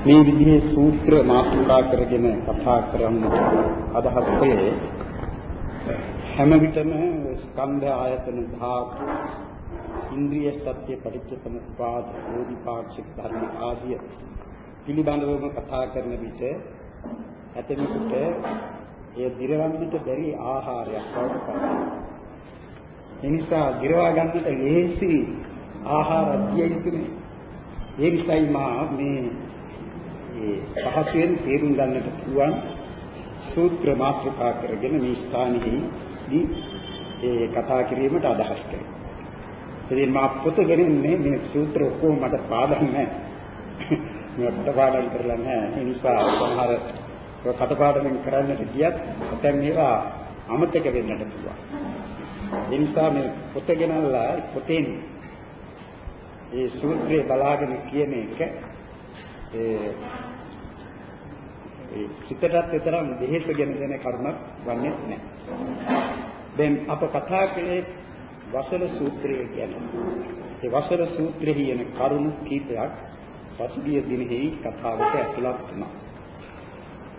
මේ විදිහේ සූත්‍ර මාතෘකා කරගෙන කතා කරන්න අදහස් කළේ හැම විටම ස්කන්ධ ආයතන ධාතු ඉන්ද්‍රිය සත්‍ය පටිච්චසමුප්පාද බෝධිපාක්ෂික ධර්ම ආදිය පිළිබඳවම කතා කරන විට ඇතෙකුට ඒ දිරවන්නට බැරි ආහාරයක් බවට පත් වෙනවා. ඒ නිසා දිරවා ගන්නට ලේසි ආහාර අධ්‍යය යුතුනේ. ඒ නිසායි මා මේ ඒ පහසෙන් තේරුම් ගන්නට පුළුවන් සූත්‍ර මාතෘකා කරගෙන මේ ස්ථානෙහිදී ඒ කතා කිරීමට අදහස් කළේ. ඉතින් මා පොත ගෙනින්නේ මේ සූත්‍ර ඔක්කොම මට පාඩම් නැහැ. මම පාඩම් කරලා නැහැ. ඒ නිසා සමහර කටපාඩමින් කරන්නට ගියත් දැන් මේවා අමතක වෙන්නට පුළුවන්. ඒ නිසා මේ පොත ගෙනල්ලා පොතෙන් ඒ සූත්‍රය බලාගෙන කියන එක ඒ ඒ සිතටත් විතරක් දෙහෙසගෙන දෙන කරුණක් වන්නේ නැහැ. දැන් අප කතා කළේ වසල සූත්‍රය කියන්නේ. ඒ වසල සූත්‍රයේ යන කරුණු කීපයක් පසුගිය දිනෙහි කතාවට ඇතුළත් වුණා.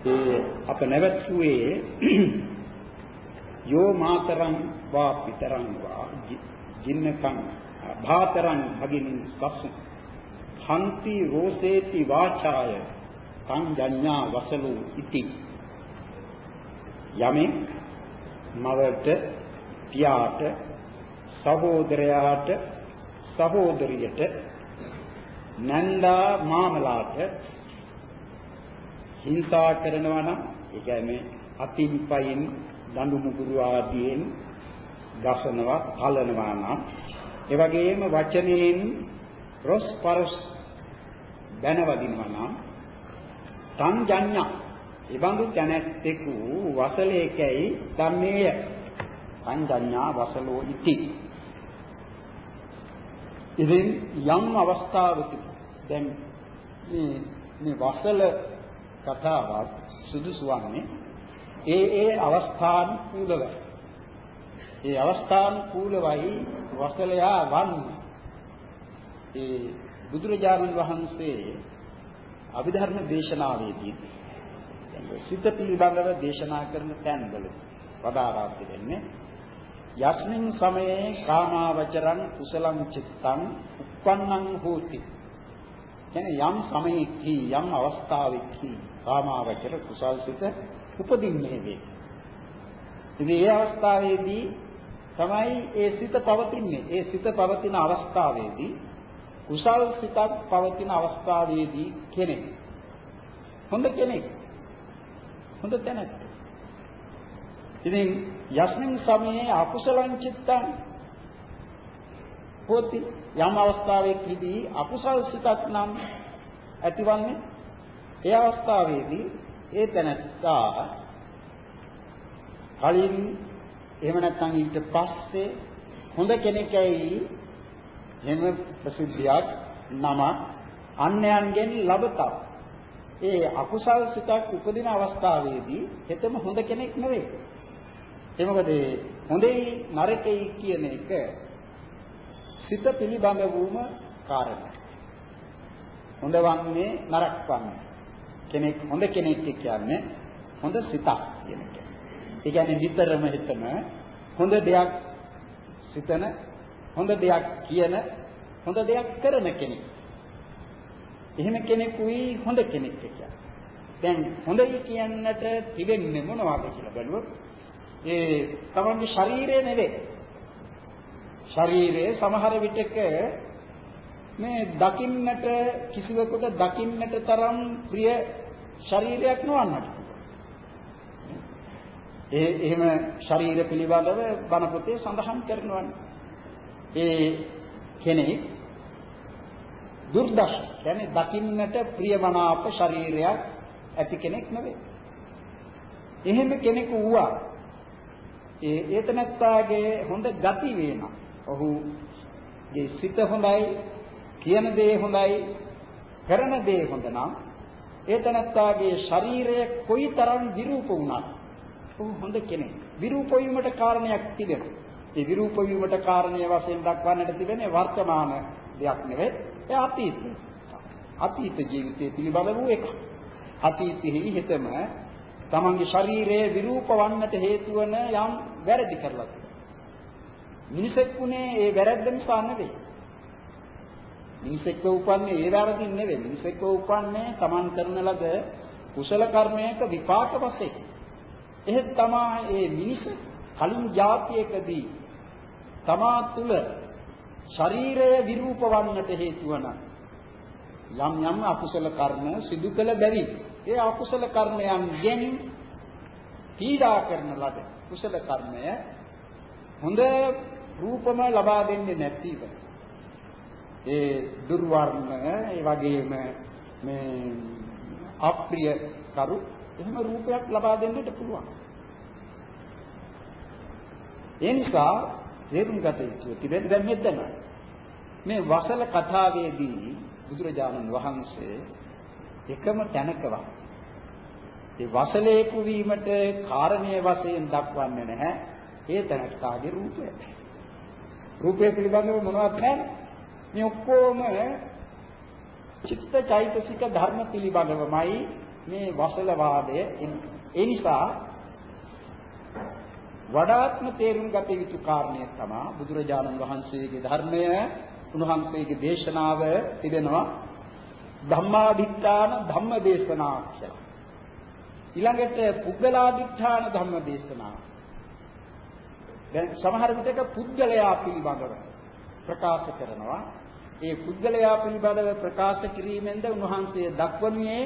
ඒ අප නැවතුවේ යෝ මාතරං වා පිතරං වා ජින්නකං භාතරං භගිනින් සස්සු හන්ති රෝසේති වාචාය සංජඤ්ඤා වසලු ඉති. යමෙක් මවට පියාට සහෝදරයාට සහෝදරියට නන්දා මාමලාට හිංසා කරනවා නම් ඒ කියන්නේ අතින් පයින් දඬු මුගුරු ආදීන් දසනවා කලනවා නම් ඒ වගේම වචනයෙන් රොස් පරස් බැනවදිනවා නම් සංජඤ්ඤා ඉබඳු තැනැත්තෙකු වසලේකයි ධම්මේය සංජඤ්ඤා වසලෝ ඉති ඉතින් යම් අවස්ථාවක දැන් මේ මේ වසල කතාවක් සුදුසු වන්නේ ඒ ඒ අවස්ථාන් කූලවයි. ඒ අවස්ථාන් කූලවයි වසලයා වන්නේ. ඒ බුදුරජාණන් වහන්සේ අභිධර්ම දේශනාවේදී සිත පිළිබඳව දේශනා කරන තැන්වල වදාරා තිබෙන්නේ යස්මින් සමයේ කාමාවචරං කුසලං චිත්තං uppannං හෝති කියන්නේ යම් සමයේදී යම් අවස්ථාවකදී කාමාවචර කුසල්සිත උපදින්නේ වේ. ඉතින් ඒ අවස්ථාවේදී තමයි ඒ සිත පවතින්නේ. ඒ සිත පවතින අවස්ථාවේදී කුසල් සිතක් පවතින අවස්ථාවේදී කෙනෙක්. හොඳ කෙනෙක්. හොඳ තැනක්. ඉතින් යස්මින් සමයේ අකුසලං චිත්තං. පොති යම් අවස්ථාවකදී අකුසල් සිතක් නම් ඇතිවන්නේ ඒ අවස්ථාවේදී ඒ තැනත්තා කලින් එහෙම නැත්නම් ඊට පස්සේ හොඳ කෙනෙක්යි එහෙම ප්‍රසිද්ධියක් නම අන්‍යයන්ගෙන් ලබතා. ඒ අකුසල් සිතක් උපදින අවස්ථාවේදී හෙතම හොඳ කෙනෙක් නෙවෙයි. ඒ මොකද හොඳයි නරකයි කියන එක සිත පිළිබඳ වූම කාරණා. හොඳ වන්නේ නරක වන්නේ. කෙනෙක් හොඳ කෙනෙක් කියන්නේ හොඳ සිතක් කියන එක. ඒ කියන්නේ නිතරම හිතන හොඳ දෙයක් සිතන හොඳ දෙයක් කියන හොඳ දෙයක් කරන කෙනෙක්. එහෙම කෙනෙකුයි හොඳ කෙනෙක් කියන්නේ. දැන් හොඳයි කියන්නට තිබෙන්නේ මොනවද කියලා බැලුවොත් ඒ තමන්ගේ ශරීරය නෙවෙයි. ශරීරයේ සමහර විටක මේ දකින්නට කිසිවෙකුට දකින්නට තරම් ප්‍රිය ශරීරයක් නොවන්නට. ඒ එහෙම ශරීර පිළිබඳව බණ පොතේ සඳහන් කරනවානේ. ඒ කෙනෙක් දුර්දශ කියන්නේ දකින්නට ප්‍රියමනාප ශරීරයක් ඇති කෙනෙක් නෙවෙයි. එහෙම කෙනෙකු වුණා ඒ ඒතනත්තාගේ හොඳ ගති වේන. ඔහුගේ සිත හොඳයි, කියන දේ හොඳයි, කරන දේ හොඳ නම් ඒතනත්තාගේ ශරීරය කොයිතරම් විරූප වුණත් ඔහු හොඳ කෙනෙක්. විරූප වීමට කාරණයක් තිබෙනවා. ඒ විරූප වීමට කාරණය වශයෙන් දක්වන්නට තිබෙන්නේ වර්තමාන දෙයක් නෙවෙයි ඒ අතීතය. අතීත ජීවිතය පිළිබඳ වූ එකක්. අතීතෙහි හිතම තමන්ගේ ශරීරයේ විරූප වන්නට හේතු වන යම් වැරදි කරලා මිනිසෙකුනේ ඒ වැරද්ද නිසා නෙවෙයි. මිනිසෙක්ව උපන්නේ ඒ වැරදින් නෙවෙයි. මිනිසෙක්ව උපන්නේ තමන් කරන ලද කුසල කර්මයක විපාක වශයෙන්. එහෙත් තමා ඒ මිනිස කලින් જાතියකදී තමා තුල ශරීරය විරූප වන්නට හේතු වන යම් යම් අකුසල කර්ම සිදු කළ බැරි ඒ අකුසල කර්මයන්ගෙන් පීඩා කරන ලද කුසල කර්මය හොඳ රූපම ලබා දෙන්නේ නැතිව ඒ දුර්වර්ණ ඒ වගේම මේ අප්‍රිය කරු එහෙම රූපයක් ලබා දෙන්නට පුළුවන්. ඒ නිසා තේරුම් ගත යුතු තිබෙන දැන් මෙතන මේ වසල කතාවේදී බුදුරජාණන් වහන්සේ එකම තැනකවත් ඒ වසලේකු වීමට කාරණයේ වශයෙන් දක්වන්නේ නැහැ. ඒ තැනකාගේ රූපය. රූපය පිළිබඳව මොනවද නැහැ. මේ ඔක්කොම චිත්ත චෛතසික ධර්ම පිළිබඳවමයි මේ වසල වාදය ඒ නිසා වඩාත්ම තේරුම් ගත යුතු කාරණය තමයි බුදුරජාණන් වහන්සේගේ ධර්මය උන්වහන්සේගේ දේශනාව තිබෙනවා ධම්මාදිත්‍යාන ධම්ම දේශනා කියලා. ඊළඟට පුද්ගලාදිත්‍යාන ධම්ම දේශනා. දැන් සමහර විටක පුද්ගලයා පිළිබඳව ප්‍රකාශ කරනවා. ඒ පුද්ගලයා පිළිබඳව ප්‍රකාශ කිරීමෙන්ද උන්වහන්සේ දක්වන්නේ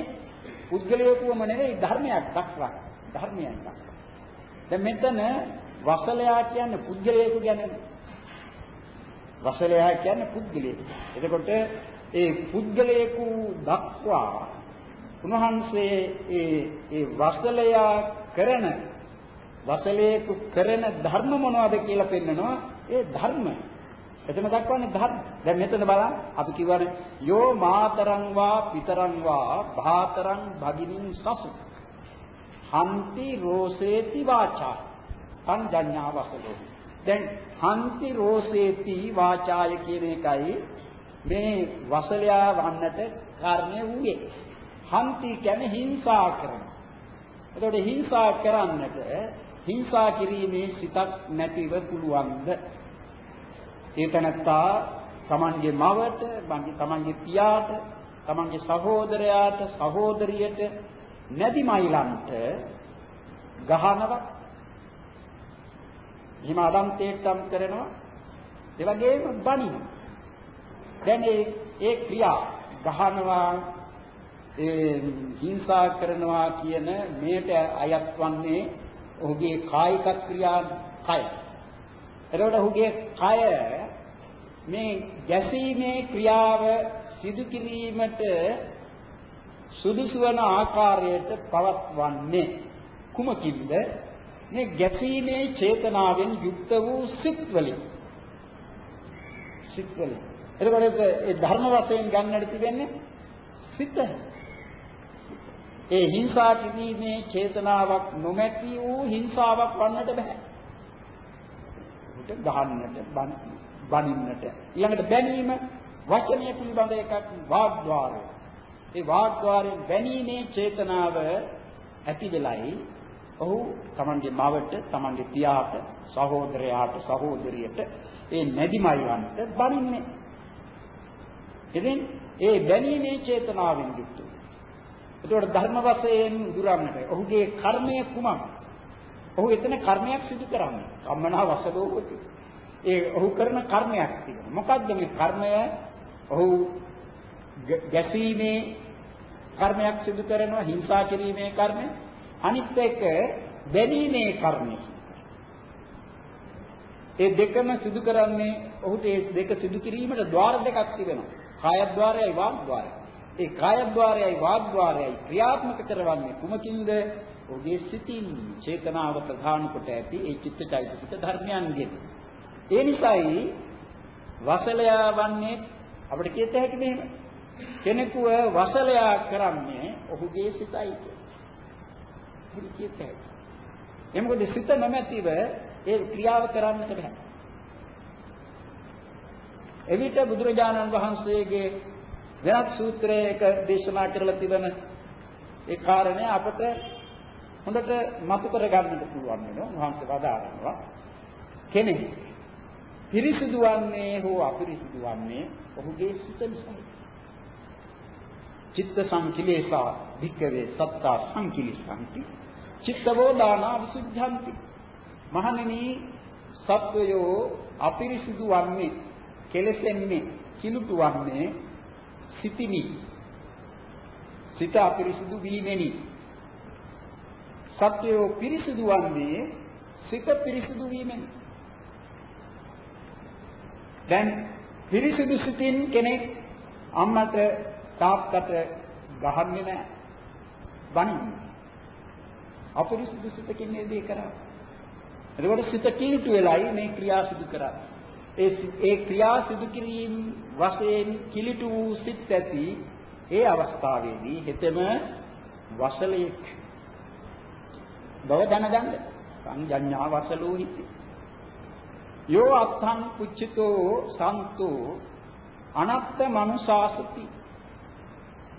පුද්ගලයෙකුම නෙවෙයි ධර්මයක් දක්වන. ධර්මයක් දක්වන. දැන් මෙතන වසලයා කියන්නේ පුද්ගලයෙකු කියන්නේ වසලයා කියන්නේ පුද්ගලයෙකු. එතකොට ඒ පුද්ගලයෙකු දක්වා උන්වහන්සේ ඒ ඒ වසලයා කරන වසලයෙකු කරන ධර්ම මොනවද කියලා පෙන්නනවා ඒ ධර්ම. එතන දක්වන්නේ ධර්ම. දැන් මෙතන බලන්න අපි කියවනේ යෝ මාතරං වා පිතරං වා භාතරං භගිනින් සසු හන්ති රෝසේති වාචා. සංජඤ්ඤා වසලෝ දැන් හන්ති රෝසේති වාචාය කියන එකයි මේ වසලයා වන්නට කාරණේ වූයේ. හන්ති කියන්නේ හිංසා කරන එතකොට හිංසා කරන්නට හිංසා කිරීමේ සිතක් නැතිව පුළුවන්ද? ඒතනත්තා තමන්ගේ මවට තමන්ගේ පියාට තමන්ගේ සහෝදරයාට සහෝදරියට නැදි මයිලන්ට ගහනවා. එහෙම අදන්තේටම් කරනවා. ඒ වගේම බනිනවා දැන් ඒ ඒ ක්‍රියා ගහනවා ඒ හිංසා කරනවා කියන මේට අයත් වන්නේ ඔහුගේ කායික ක්‍රියා කය. එතකොට ඔහුගේ කය මේ ගැසීමේ ක්‍රියාව සිදු කිරීමට සුදුසු වන ආකාරයට පවත්වන්නේ කුමකින්ද? මේ ගැසීමේ චේතනාවෙන් යුක්ත වූ සිත් වලින් සිත් වලින් එතකොට ඒ ධර්ම වශයෙන් ගන්නට තිබෙන්නේ සිත. ඒ හිංසා කිරීමේ චේතනාවක් නොමැති වූ හිංසාවක් වන්නට බෑ. උට ගහන්නට බනින්නට. ඊළඟට බැනීම වචනය පිළිබඳ එකක් වාග්්වාරය ඒ වාග්්වාරයෙන් බැනීමේ චේතනාව ඇති වෙලයි ඔහු තමන්ගේ මවට තමන්ගේ පියාට සහෝදරයාට සහෝදරියට ඒ නැදිමයිවන්ට බනින්නේ. ඉතින් ඒ බැනීමේ චේතනාවෙන් යුක්ත එතකොට ධර්ම වශයෙන් උදුරන්නට ඔහුගේ කර්මය කුමක් ඔහු එතන කර්මයක් සිදු කරන්නේ. කම්මනා වසලෝකති ඒ ඔහු කරන කර්මයක් තියෙනවා. මොකද්ද මේ කර්මය? ඔහු ගැසීමේ කර්මයක් සිදු කරනවා හිංසා කිරීමේ කර්මය. අනිත් එක බැඳීමේ කර්මය. ඒ දෙකම සිදු කරන්නේ ඔහුට ඒ දෙක සිදු කිරීමට ద్వාර දෙකක් තිබෙනවා. කායද්්වාරයයි වාග්ද්වාරයයි ඒ කායද්්වාරයයි වාග්ද්වාරයයි ක්‍රියාත්මක කරවන්නේ කුමකින්ද? ඔහුගේ සිතින් චේතනාව ප්‍රධාන කොට ඇති ඒ චිත්තචෛතසික ධර්මයන්ගෙන්. ඒ නිසායි වසලයා වන්නේ අපිට කියත හැකි මෙහෙම. කෙනෙකුව වසලයා කරන්නේ ඔහුගේ සිතයි කියත හැකි. ඒ මොකද සිත නැමැතිව ඒ ක්‍රියාව කරන්නට බෑ. එවිට බුදුරජාණන් වහන්සේගේ වෙනත් සූත්‍රයක දේශනා කරලා තිබෙන ඒ කාරණේ අපට හොඳට මතු කර ගන්නට පුළුවන් වෙනවා. වහන්සේ වදාරනවා. කෙනෙක් පිරිසිදු වන්නේ හෝ අපිරිසිදු වන්නේ ඔහුගේ සිත නිසායි. චිත්ත සංකිලේසා වික්කවේ සත්තා සංකිලිසanti චිත්තවෝ දානා විසුද්ධಂತಿ මහණෙනි සත්වයෝ අපිරිසිදු වන්නේ කෙලෙසෙන්නේ කිලුටු වන්නේ සිතිනි. සිත අපිරිසිදු වීමෙනි. සත්වයෝ පිරිසිදු වන්නේ සිත පිරිසිදු වීමෙනි. දැන් පිරිසිදු සිතින් කෙනෙක් අම්මට තාත්තට ගහන්නේ නැහැ. බනින්නේ. අපිරිසිදු සිතකින් මේ දේ කරා. එතකොට සිත කීටු වෙලයි මේ ක්‍රියා සිදු කරන්නේ. ඒ ඒ ක්‍රියා සිදු කිරීම වශයෙන් කිලිටු වූ සිත් ඇති ඒ අවස්ථාවේදී හිතෙම වසලයක් බව දැනගන්න. සංජඤ්ඤා වසලෝ හිති. යෝ අත්තං පුච්චිතෝ සන්තෝ අනත්ත මනුසාසති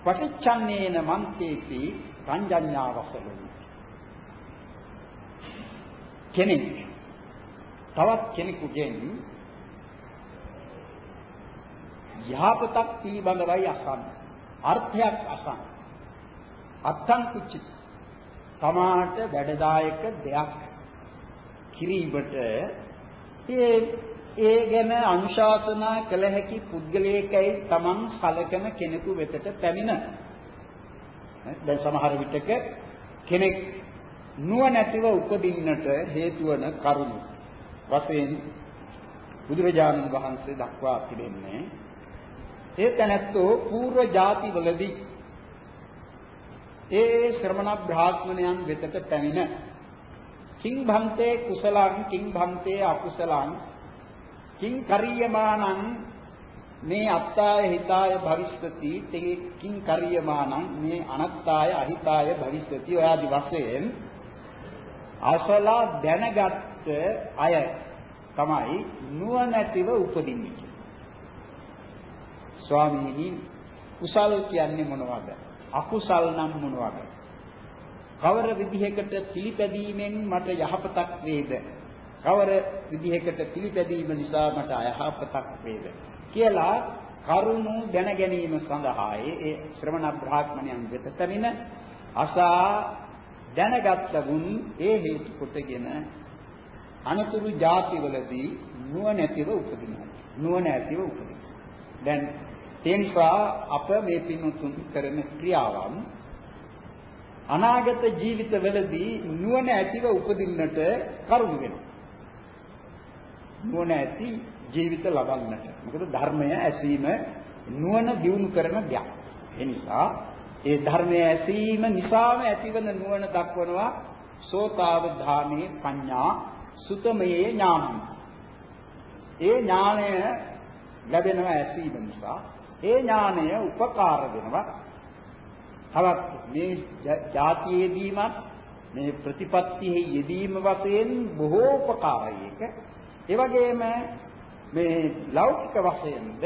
පටිච්චන්නේන මන්තේති සංජඤ්ඤා වසලෝ කෙනෙක් තවත් කෙනෙකුගෙන් යහපතක් පිළිබඳවයි අසන්න. අර්ථයක් අසන්න. අත්තං කුච්චි තමාට වැඩදායක දෙයක් කිරීමට ඒ ඒ ගැන අනුශාසනා කළ හැකි පුද්ගලයෙක්යි Taman සලකන කෙනෙකු වෙතට පැමිණ. දැන් සමහර විටක කෙනෙක් නුවණැතිව උපදින්නට හේතු වන කරුණු වශයෙන් බුදුරජාණන් වහන්සේ දක්වා තිබෙන්නේ ඒ තැනැත්තෝ పూర్ව ಜಾතිවලදී ඒ ශ්‍රමණ බ්‍රාහ්මණයන් වෙතට පැමිණ කිං භන්තේ කුසලං කිං භන්තේ අකුසලං කිං කරියමානං මේ අත්තාය හිතාය භවිෂ්‍යති තේ කිං කරියමානං මේ අනත්තාය අහිතාය භවිෂ්‍යති ඔය ආදි වශයෙන් අසලා දැනගත් අය තමයි නුවණැතිව උපදින්නේ. ස්වාමීනි කුසල් කියන්නේ මොනවද? අකුසල් නම් මොනවද? කවර විදිහකට පිළිපැදීමෙන් මට යහපතක් වේද? කවර විදිහකට පිළිපැදීම නිසා මට අයහපතක් වේද? කියලා කරුණු දැන ගැනීම සඳහායි ඒ ශ්‍රමණ බ්‍රාහ්මණයන් වෙත පැමිණ අසා දැනගත් වුන් ඒ හේතු කොටගෙන අනතුරු ಜಾතිවලදී නුවණැතිව උපදිනවා. නුවණ ඇතිව උපදිනවා. දැන් ඒ නිසා අප මේ පින්තුන් කරන ක්‍රියාවන් අනාගත ජීවිතවලදී නුවණ ඇතිව උපදින්නට කරුණු වෙනවා. නුවණ ඇති ජීවිත ලබන්නට. මොකද ධර්මය ඇසීම නුවණ දියුණු කරන දෙයක්. ඒ නිසා ඒ ධර්මය ඇසීම නිසාම ඇතිවන නුවණ දක්වනවා සෝතාවධානයේ පඤ්ඤා සුතමයේ ඥානයි. ඒ ඥානය ලැබෙනවා ඇසීම නිසා ඒ ඥානය උපකාර වෙනවා. තවත් මේ જાතියේදීමත් මේ ප්‍රතිපත්තියේ යෙදීම වශයෙන් බොහෝ උපකාරයක ඒ වගේම මේ ලෞකික වශයෙන්ද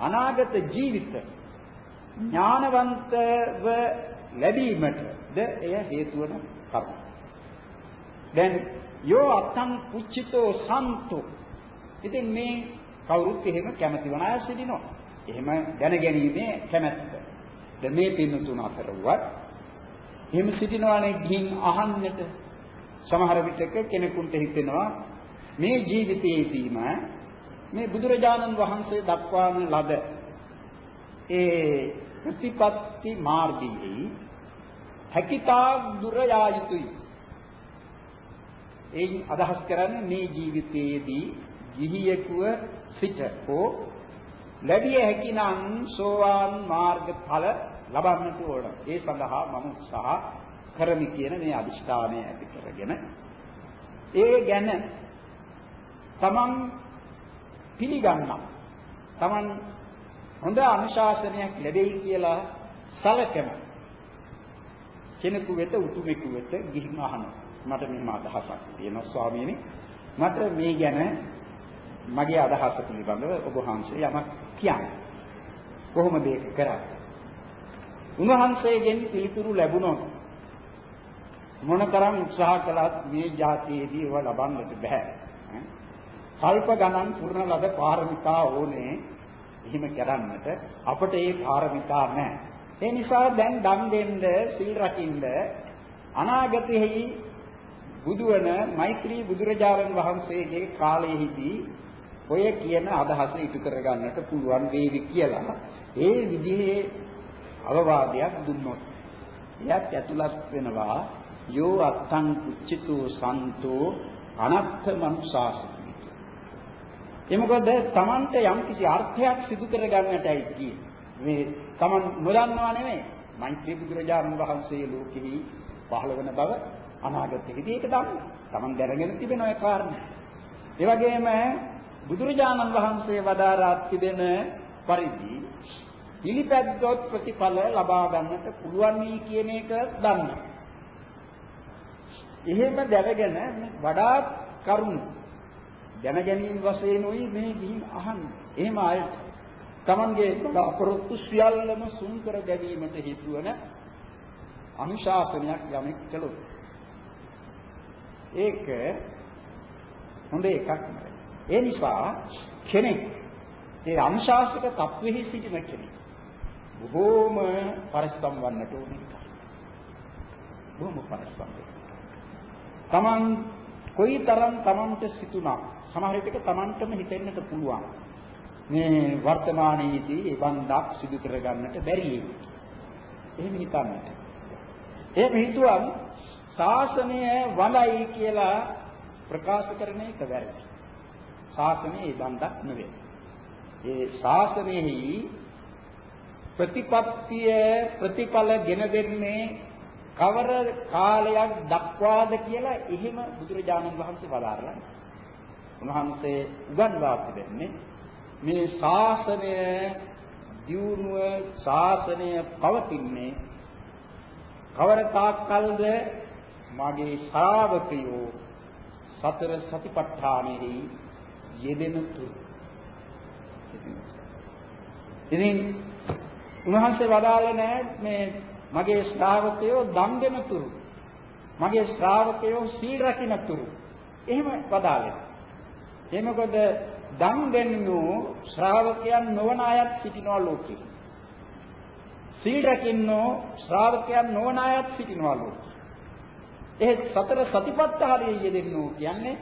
අනාගත ජීවිත ඥානවන්තව ලැබීමටද එය හේතු වන කරුණ. දැන් යෝ අත්තං පුච්චිතෝ සන්තෝ. ඉතින් මේ කවුරුත් එහෙම කැමති වන අය සිටිනවා. එහෙම දැනගැනීමේ කැමැත්ත. දැන් මේ පින්නතුන අතරුවත් එහෙම සිටිනවානේ ගිහින් අහන්නට සමහර විටක කෙනෙකුට හිතෙනවා මේ ජීවිතයේදීම මේ බුදුරජාණන් වහන්සේ දක්වාන ලද ඒ ප්‍රතිපත්ති මාර්ගයේ හැකිතා දුර යා යුතුයි. ඒ අදහස් කරන්නේ මේ ජීවිතයේදී ගිහියෙකුව සිට හෝ ලැබිය හැකිනම් සෝවාන් මාර්ගඵල ලබන්නට ඕන. ඒ සඳහා මම උත්සාහ කරමි කියන මේ අදිෂ්ඨානය ඇති කරගෙන ඒ ගැන තමන් පිළිගන්නා තමන් හොඳ අනුශාසනයක් ලැබෙයි කියලා සැලකෙන කෙනෙකු වෙත උතුමෙකු වෙත ගිහින් අහනවා මට මෙහෙම අදහසක් තියෙනවා ස්වාමීනි මට මේ ගැන මගේ අදහස පිළිබඳව ඔබ වහන්සේ යමක් කියන්න කොහොමද ඒක කරන්නේ? උන්වහන්සේගෙන් පිළිතුරු ලැබුණොත් මොනතරම් උත්සාහ කළත් මේ જાතියේදී ඒව ලබන්නට බෑ. කල්ප ගණන් පුරන ලද පාරමිතා ඕනේ. එහෙම කරන්නට අපට ඒ පාරමිතා නැහැ. ඒ නිසා දැන් දන් දෙන්න, සීල් රකින්න අනාගතයේහි බුදුවන මෛත්‍රී බුදුරජාණන් වහන්සේගේ කාලයේදී ඔය කියන අදහස ඉටු කරගන්නට පුළුවන් වේවි කියලා. ඒ විදිහේ අවවාදයක් දුන්නොත් එයත් ඇතුළත් වෙනවා. යෝ අත්තං කුච්චිතෝ සන්තෝ අනත්ථ මනුසාසති. ඒ මොකද Tamante යම් කිසි අර්ථයක් සිදු කරගන්නටයි කියේ මේ Taman නොදන්නවා නෙමෙයි. මෛත්‍රී බුදුරජාණන් වහන්සේ ලෝකෙහි පහළ වෙන බව අනාගතයේදී ඒක දන්නවා. Taman දැනගෙන තිබෙන ඔය කාරණා ඒ වගේම බුදුරජාණන් වහන්සේ වදාරා තිබෙන පරිදි පිළිපැද්දොත් ප්‍රතිඵල ලබා ගන්නට පුළුවන් වී කියන එක දන්නවා. එහෙම දැනගෙන වඩාත් කරුණු දැන ගැනීම වශයෙන් උයි මේ ගිහින් අහන්නේ. එහෙම ආයත තමන්ගේ අපරොත්තු සියල්ලම සුන් කර ගැනීමට හේතු වන අනුශාසනයක් යමෙක් කළොත් ඒක හොඳ එකක් නෙවෙයි. ඒ නිසා කෙනෙක් ඒ අනුශාසක තත්වෙහි සිටින කෙනෙක් බොහෝම පරිස්සම් වන්නට ඕනේ. බොහෝම පරිස්සම් වෙන්න. Taman කොයිතරම් Tamanට සිතුණා සමහර විටක Tamanටම හිතෙන්නට පුළුවන්. මේ වර්තමානයේදී බන්දක් සිදු කරගන්නට බැරි එහෙම හිතන්නට. එහෙම හිතුවම ශාසනය වලයි කියලා ප්‍රකාශ කරන එක වැරදි. ශාසනයේ බන්දක් නෙවෙයි. ඒ ශාසනයෙහි ප්‍රතිපත්තිය ප්‍රතිඵල ගෙන දෙන්නේ කවර කාලයක් දක්වාද කියලා එහෙම බුදුරජාණන් වහන්සේ වදාරලා උන්වහන්සේ උගන්වා තිබෙන්නේ මේ ශාසනය දියුණුව ශාසනය පවතින්නේ කවර තාක්කල්ද? මාගේ ශ්‍රාවකයෝ සතර සතිපට්ඨානෙහි යෙදෙන තුරු ඉතින් උන්වහන්සේ වදාළේ නෑ මේ මගේ ශ්‍රාවකයෝ දන් දෙන තුරු මගේ ශ්‍රාවකයෝ සීල් රකින්න තුරු එහෙම වදාළේ. ඒ මොකද දන් දෙන්නු ශ්‍රාවකයන් නොවන අයත් සිටිනවා ලෝකේ. සීල් රකින්නෝ ශ්‍රාවකයන් නොවන අයත් සිටිනවා ලෝකේ. ඒ සතර සතිපට්ඨානයේ යෙදෙන්නෝ කියන්නේ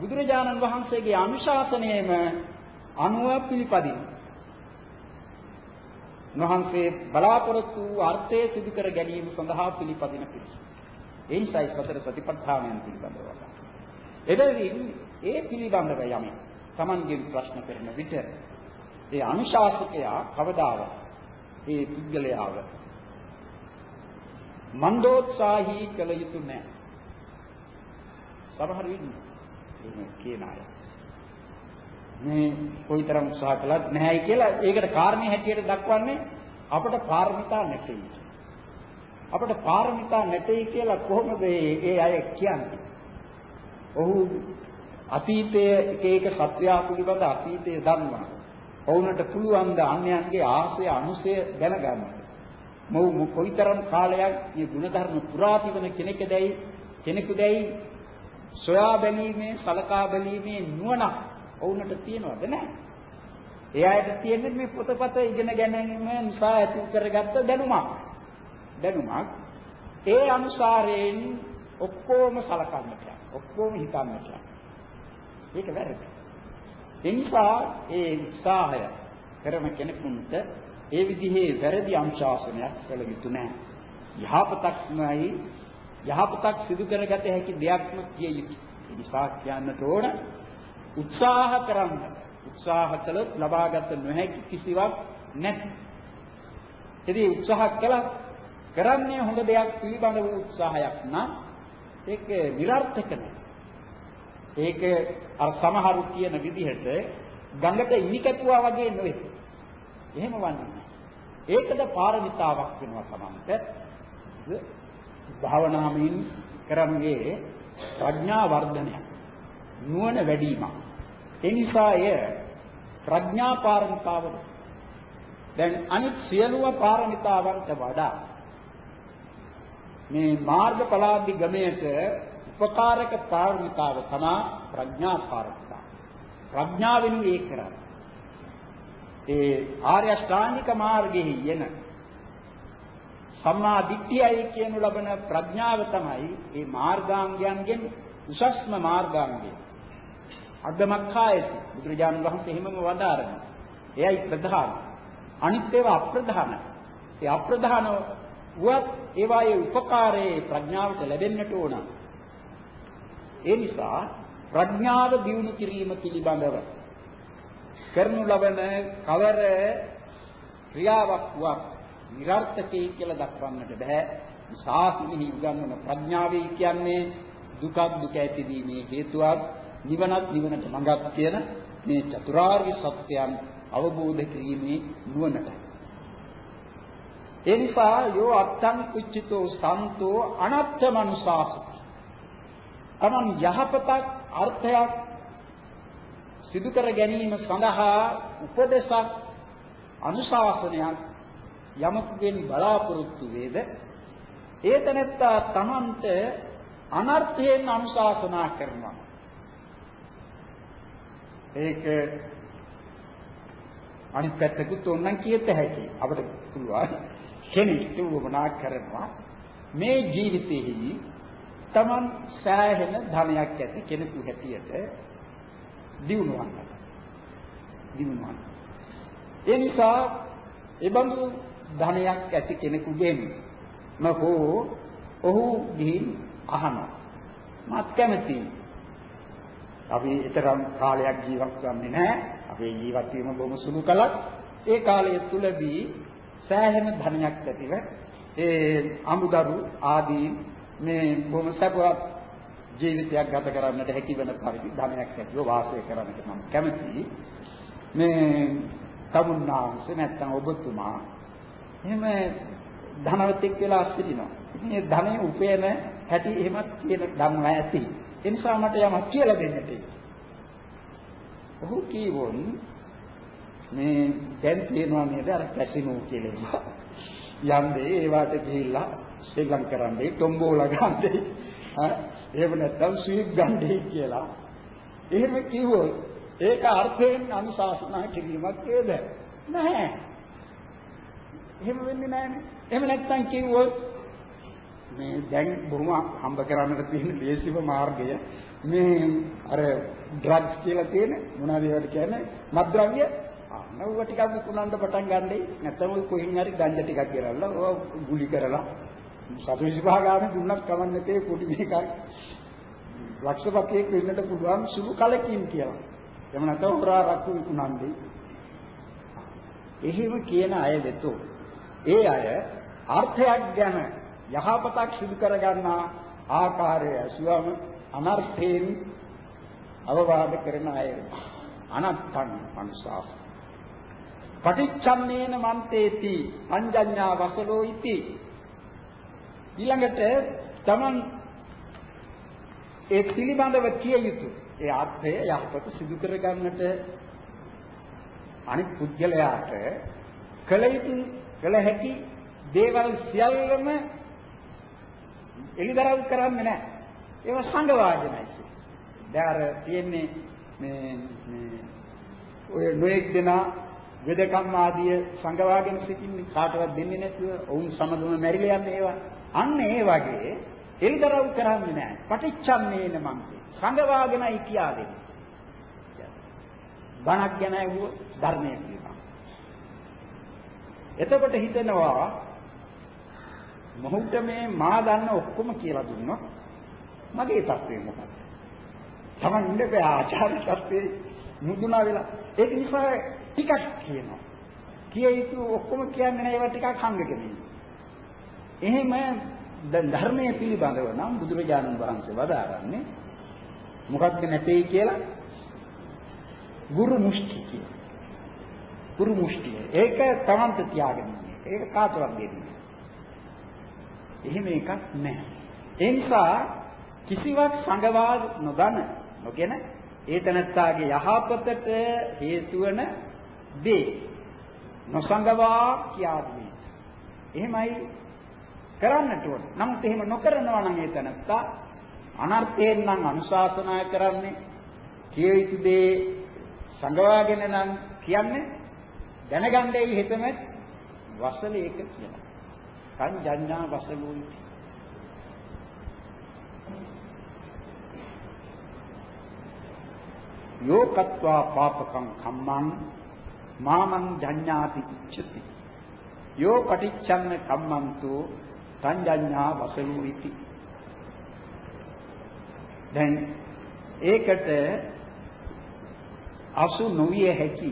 බුදුරජාණන් වහන්සේගේ අනුශාසනයෙම අනුව පිළිපදින. උන්වහන්සේ බලාපොරොත්තු වූ අර්ථය සිදු කර ගැනීම සඳහා පිළිපදින පිළිස. ඒ නිසායි සතර සතිපට්ඨානයන් පිළිබඳව. එබැවින් ඒ පිළිබඳව යමින් Tamanගෙන් ප්‍රශ්න කරන විට ඒ අනුශාසකයා කවදාවත් ඒ පුද්ගලයාව මන්දෝත්සාහී කළ යුතු නැහැ. සමහර විට එහෙම කියන අය. මේ කොයිතරම් උත්සාහ කළත් නැහැයි කියලා ඒකට කාරණේ හැටියට දක්වන්නේ අපට පාරමිතා නැtei. අපට පාරමිතා නැtei කියලා කොහොමද ඒ අය කියන්නේ? ඔහු අතීතයේ එක එක සත්‍යා පිළිබඳ අතීතයේ දන්නවා. ඔවුන්ට පුළුවන් ද අන්‍යයන්ගේ ආශය අනුසය දැනගන්න. මොව් කොයිතරම් කාලයක් මේ ಗುಣධර්ම පුරා තිබෙන කෙනෙක්දයි කෙනෙකුදයි සොයා බැලීමේ සලකා බැලීමේ නුවණක් ඔවුන්ට තියෙනවද නැහැ? ඒ අයට තියෙන්නේ මේ පොතපත ඉගෙන ගැනීම නිසා ඇති කරගත්ත දැනුමක්. දැනුමක් ඒ අනුසාරයෙන් ඔක්කොම සලකන්නට ඔක්කොම හිතන්නට ඒක වැරදි. ඒ නිසා ඒ උත්සාහය කරන කෙනෙකුට ඒ විදිහේ වැරදි අනුශාසනයක් කළ යුතු නැහැ. යහපතක්මයි යහපතක් සිදු කරගත හැකි දෙයක්ම කිය යුතුයි. ඒ නිසා කියන්නට ඕන උත්සාහ කරන්න. උත්සාහ කළොත් ලබාගත නොහැකි කිසිවක් නැති. ඉතින් උත්සාහ කළා කරන්නේ හොඳ දෙයක් පිළිබඳ වූ උත්සාහයක් නම් ඒක નિરර්ථක නෑ. ඒක අර සමහරු කියන විදිහට ගඟට ඉනි කැපුවා වගේ නෙවෙයි. එහෙම වන්නේ. ඒකද පාරමිතාවක් වෙනවා සමන්ත. භාවනාවෙන් කරන්නේ ප්‍රඥා වර්ධනය. නුවණ වැඩිවීමක්. ඒ නිසා එය ප්‍රඥා පාරමිතාව දැන් අනිත් සියලුම පාරමිතාවන්ට වඩා මේ මාර්ගඵලාදි ගමයට උපකාරක පාරමිතාව තමයි ප්‍රඥා පාරමිතාව. ප්‍රඥාවෙන් ඒ කරන්නේ. ඒ ආර්ය අෂ්ටාංගික මාර්ගයේ යෙන සම්මා දිට්ඨියයි කියනු ලබන ප්‍රඥාව තමයි මේ මාර්ගාංගයන්ගෙන් උසස්ම මාර්ගාංගය. අග්ගමක්ඛායති බුදුරජාණන් වහන්සේ එහෙමම වදාරනවා. එයයි ප්‍රධාන. අනිත් ඒවා අප්‍රධාන. ඒ අප්‍රධාන වත් ඒවායේ උපකාරයේ ප්‍රඥාවට ලැබෙන්නට ඕන. ඒ නිසා ප්‍රඥාව දියුණු කිරීම පිළිබඳව කරනු ලබන කවර ක්‍රියාවක් වත් નિરර්ථකයි කියලා දක්වන්නට බෑ. සාසනෙහි උගන්වන ප්‍රඥාවයි කියන්නේ දුක දුක ඇතිවීමේ හේතුවක් නිවනත් නිවනට මඟක් කියන මේ චතුරාර්ය සත්‍යයන් අවබෝධ කිරීමේ නුවණට. ඒ නිසා යෝ අත්තං කුච්චිතෝ සන්තෝ අනත්ත මනුසාස. තමන් යහපතක් අර්ථයක් සිදු කර ගැනීම සඳහා උපදේශක් අනුශාසනයක් යමකුගෙන් බලාපොරොත්තු වේද? ඒ තැනත්තා තමන්ට අනර්ථයෙන් අනුශාසනා කරනවා. ඒක අනිත් පැත්තකුත් ඕනනම් කියත හැකියි අපිට පුළුවන් කෙනෙක්ට වමනා කරනවා. මේ ජීවිතෙහි තමන් සෑහෙන ධනයක් ඇති කෙනෙකු හැටියට දිනුවන්න. දිනුවන්න. ඒ නිසා ඒබඳු ධනයක් ඇති කෙනෙකුගෙන් මහෝ ඔහු ගිහින් අහනවා. මාත් කැමතියි. අපි ඊතරම් කාලයක් ජීවත් වෙන්නේ නැහැ. අපේ ජීවත් වීම බොහොම සුළු කලක්. ඒ කාලය තුලදී සෑහෙන ධනයක් ඇතිව ඒ අමුදරු ආදී මේ බොහොම සපවත් ජීවිතයක් ගත කරන්නට හැකි වෙන පරිදි ධනයක් ඇතිව වාසය කරන්නට මම කැමතියි. මේ තමුන්නාංශ නැත්තම් ඔබතුමා එහෙම ධනවතෙක් වෙලා සිටිනවා. ඉතින් මේ ධනෙ උපයන හැටි එහෙමත් කියන ධම්ම ඇති. ඒ නිසා මට යමක් කියලා දෙන්නට. ඔහු කීවොන් මේ දැන් තියෙනවා නේද අර කැසිනෝ කියලා යන්නේ ඒවට ගිහිල්ලා සෙල්ලම් කරන්නේ ටොම්බෝලා ගන්නදී එහෙම නැත්නම් ස්වීප් ගන්නදී කියලා. එහෙම කිව්වොත් ඒක අර්ථයෙන් අනුශාසනා කිරීමක් නේද? නැහැ. එහෙම වෙන්නේ නැහැනේ. එහෙම නැත්නම් කිව්වොත් මේ දැන් බොහොම හම්බ කරන්නට තියෙන ලේසිම මාර්ගය මේ අර ඩ්‍රග්ස් කියලා තියෙන මොනවද ඒවට කියන්නේ මත්ද්‍රව්‍ය. නවුව ටිකක් විකුණන්න පටන් ගන්නයි නැත්නම් ඔය කොහින් හරි ගංජා ටිකක් කරලා ඔය ගුලි කරලා. සතු 25 ගානේ දුන්නත් කවන්නේ තේ පොඩි මේකක් ලක්ෂපතියෙක් වෙන්නට පුළුවන් සුළු කලකින් කියලා. එහෙම නැත්නම් හොරා රක්කු විකුණන්නේ. එහෙම කියන අය වෙතෝ. ඒ අය අර්ථයක් ගැන යහපතක් සිදු කරගන්නා ආකාරය ඇසුවම අනර්ථයෙන් අවවාද කරන අය අනත්තං මනුසාස පටිච්චන්නේන මන්තේති පංජඤ්ඤා වසලෝ ඉති ඊළඟට තමන් ඒ පිළිබඳව කිය යුතු ඒ අර්ථය යහපත සිදු කර ගන්නට අනිත් පුද්ගලයාට කළ යුතු කළ හැකි දේවල් සියල්ලම එලිදරව් කරන්නේ නැහැ. ඒව සංගවාදනයි. දැන් අර තියෙන්නේ මේ මේ ඔය නොඑක් දෙනා වෙදකම් ආදිය සංගවාගෙන සිටින්නේ කාටවත් දෙන්නේ නැතුව ඔවුන් සමගම මැරිලා යන්නේ ඒවා. අන්න ඒ වගේ එල්දරව් කරන්නේ නැහැ. පටිච්චන්නේන මන්ති. සංගවාගෙනයි කියා දෙන්නේ. බණක් ගැන ඇහුව ධර්මයේ පිළිබඳ. එතකොට හිතෙනවා මොහොත මේ මා දන්න ඔක්කොම කියලා දුන්නොත් මගේ තත්ත්වය මොකක්ද? Taman ඉන්නේ ආචාර්ය තත්ත්වේ මුදුනා වෙලා ඒක නිසා ටිකක් කියනවා. කිය යුතු ඔක්කොම කියන්නේ නැහැ ඒවා ටිකක් හංගගෙන එහෙම දැන් ධර්මයේ පිළිබඳව නම් බුදුරජාණන් වහන්සේ වදාරන්නේ මොකක්ද නැtei කියලා ගුරු මුෂ්ටි කියන. ගුරු මුෂ්ටි. ඒක තමන්ට තියාගෙන ඒක කාටවත් දෙන්නේ. එහෙම එකක් නැහැ. ඒ නිසා කිසිවක් සංගවා නොදන්න නොගෙන ඒ තනත්තාගේ යහපතට හේතු වන දේ නොසංගවා කියාදී. එහෙමයි කරන්නට ඕන. නමුත් එහෙම නොකරනවා නම් ඒ තනත්තා අනර්ථයෙන් නම් අනුශාසනා කරන්නේ කිය යුතු දේ සංගවාගෙන නම් කියන්නේ දැනගන්නයි හිතම වසල ඒක කියලා. සංජඤ්ඤා වසලෝයි. යෝකත්වා පාපකං කම්මං මාමං ජඤ්ඤාති ඉච්ඡති. යෝ පටිච්ඡන්න කම්මන්තු සංජඤ්ඤා වසලෝයිති. දැන් ඒකට අසු නොවිය හැකි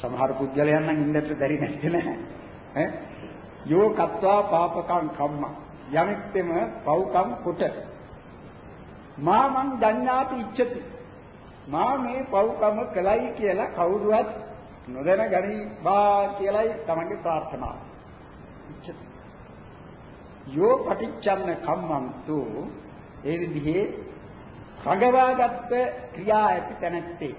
සමහර පුද්ගලයන් නම් ඉන්නත් බැරි නැති නෑ. ඈ? යෝ කත්වා පාපකං කම්ම. යමෙක්තෙම පව්කම් කොට. මා මං දඤ්ඤාති ඉච්ඡති. මා මේ පව්කම කළයි කියලා කවුරුවත් නොදැන ගනිවා කියලයි තමන්ගේ ප්‍රාර්ථනාව. ඉච්ඡති යෝ පටිච්චන්න කම්මන්තු ඒ විදිහේ රඟවාගත් ක්‍රියා ඇති තැනැත්තේ.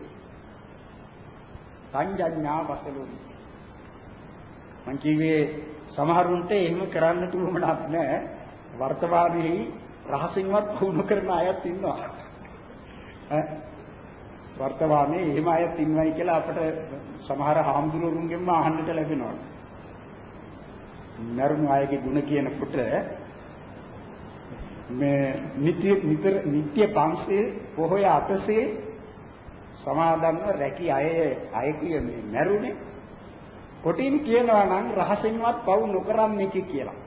සංජඤ්ඤා වසලුනි මං කිව්වේ සමහරුන්ට එහෙම කරන්නට උවමනක් නැහැ වර්තමානයේ රහසින්වත් වුණ කරන අයත් ඉන්නවා. වර්තමානයේ එහෙම අයත් ඉන්නවයි කියලා අපිට සමහර හාමුදුරුවන්ගෙන්ම අහන්නට ලැබෙනවා මරුණු අයගේ ಗುಣ කියනකොට මේ නිත්‍ය නිතර නිත්‍ය පංසේ පොහොය අතසේ සමාදන්ව රැකී අය අය කියන්නේ මරුනේ කොටින් කියනවා නම් රහසින්වත් පව් නොකරන්නේ කියලා.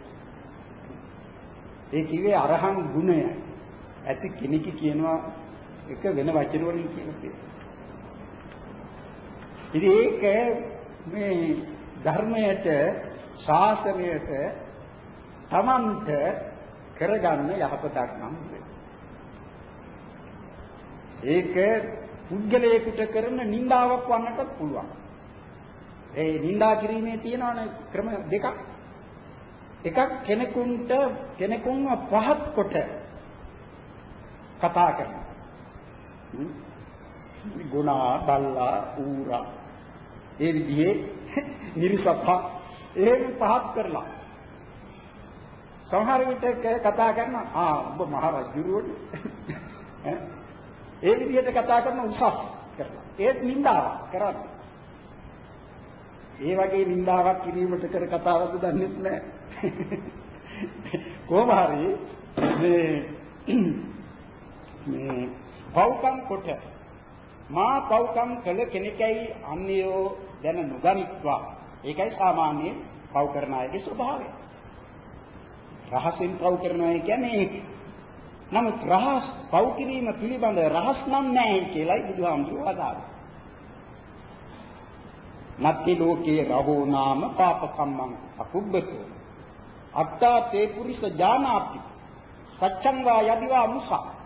ඒ කිව්වේ අරහං ගුණය. ඇති කෙනෙක් කියනවා එක වෙන වචන වලින් කියනවා. ඉතින් ඒක මේ ධර්මයට ශාසනයට තමන්ට කරගන්න යහපතක් නම් ඒක පුද්ගලයෙකුට කරන නින්දාවක් වන්නටත් පුළුවන්. ඒ නින්දා කිරීමේ තියෙනවනේ ක්‍රම දෙකක්. එකක් කෙනෙකුන්ට කෙනෙකුන්ව පහත් කොට කතා කරනවා. ගුණා, බල්ලා, ඌරා. ඒ විදිහේ නිර්සප්ප එහෙම පහත් කරලා. සමහර විට කතා කරනවා ආ ඔබ මහ රජුරුවනේ. ඒ විදිහට කතා කරන උසස් කරලා ඒත් නින්දාවක් කරන්නේ. ඒ වගේ නින්දාවක් කිරීමට කර කතාවක්ද දන්නේ නැහැ. කොහොම හරි මේ මේ පෞකම් කොට මා පෞකම් කළ කෙනෙක්යි අන්‍යෝ දැන නොගනිත්වා ඒකයි සාමාන්‍ය පව් කරන අයගේ ස්වභාවය. රහසින් පව් කරනවා කියන්නේ ඒක. නමුත් රහස් පව් කිරීම පිළිබඳ රහස් නම් නැහැ කියලායි බුදුහාමුදුරුවෝ අදාළේ. නත්ති ලෝකේ රහෝ නාම පාපකම්මං අකුබ්බතෝ අත්තා තේ පුරිස ජානාති සච්ඡං වා යදිවා මුසා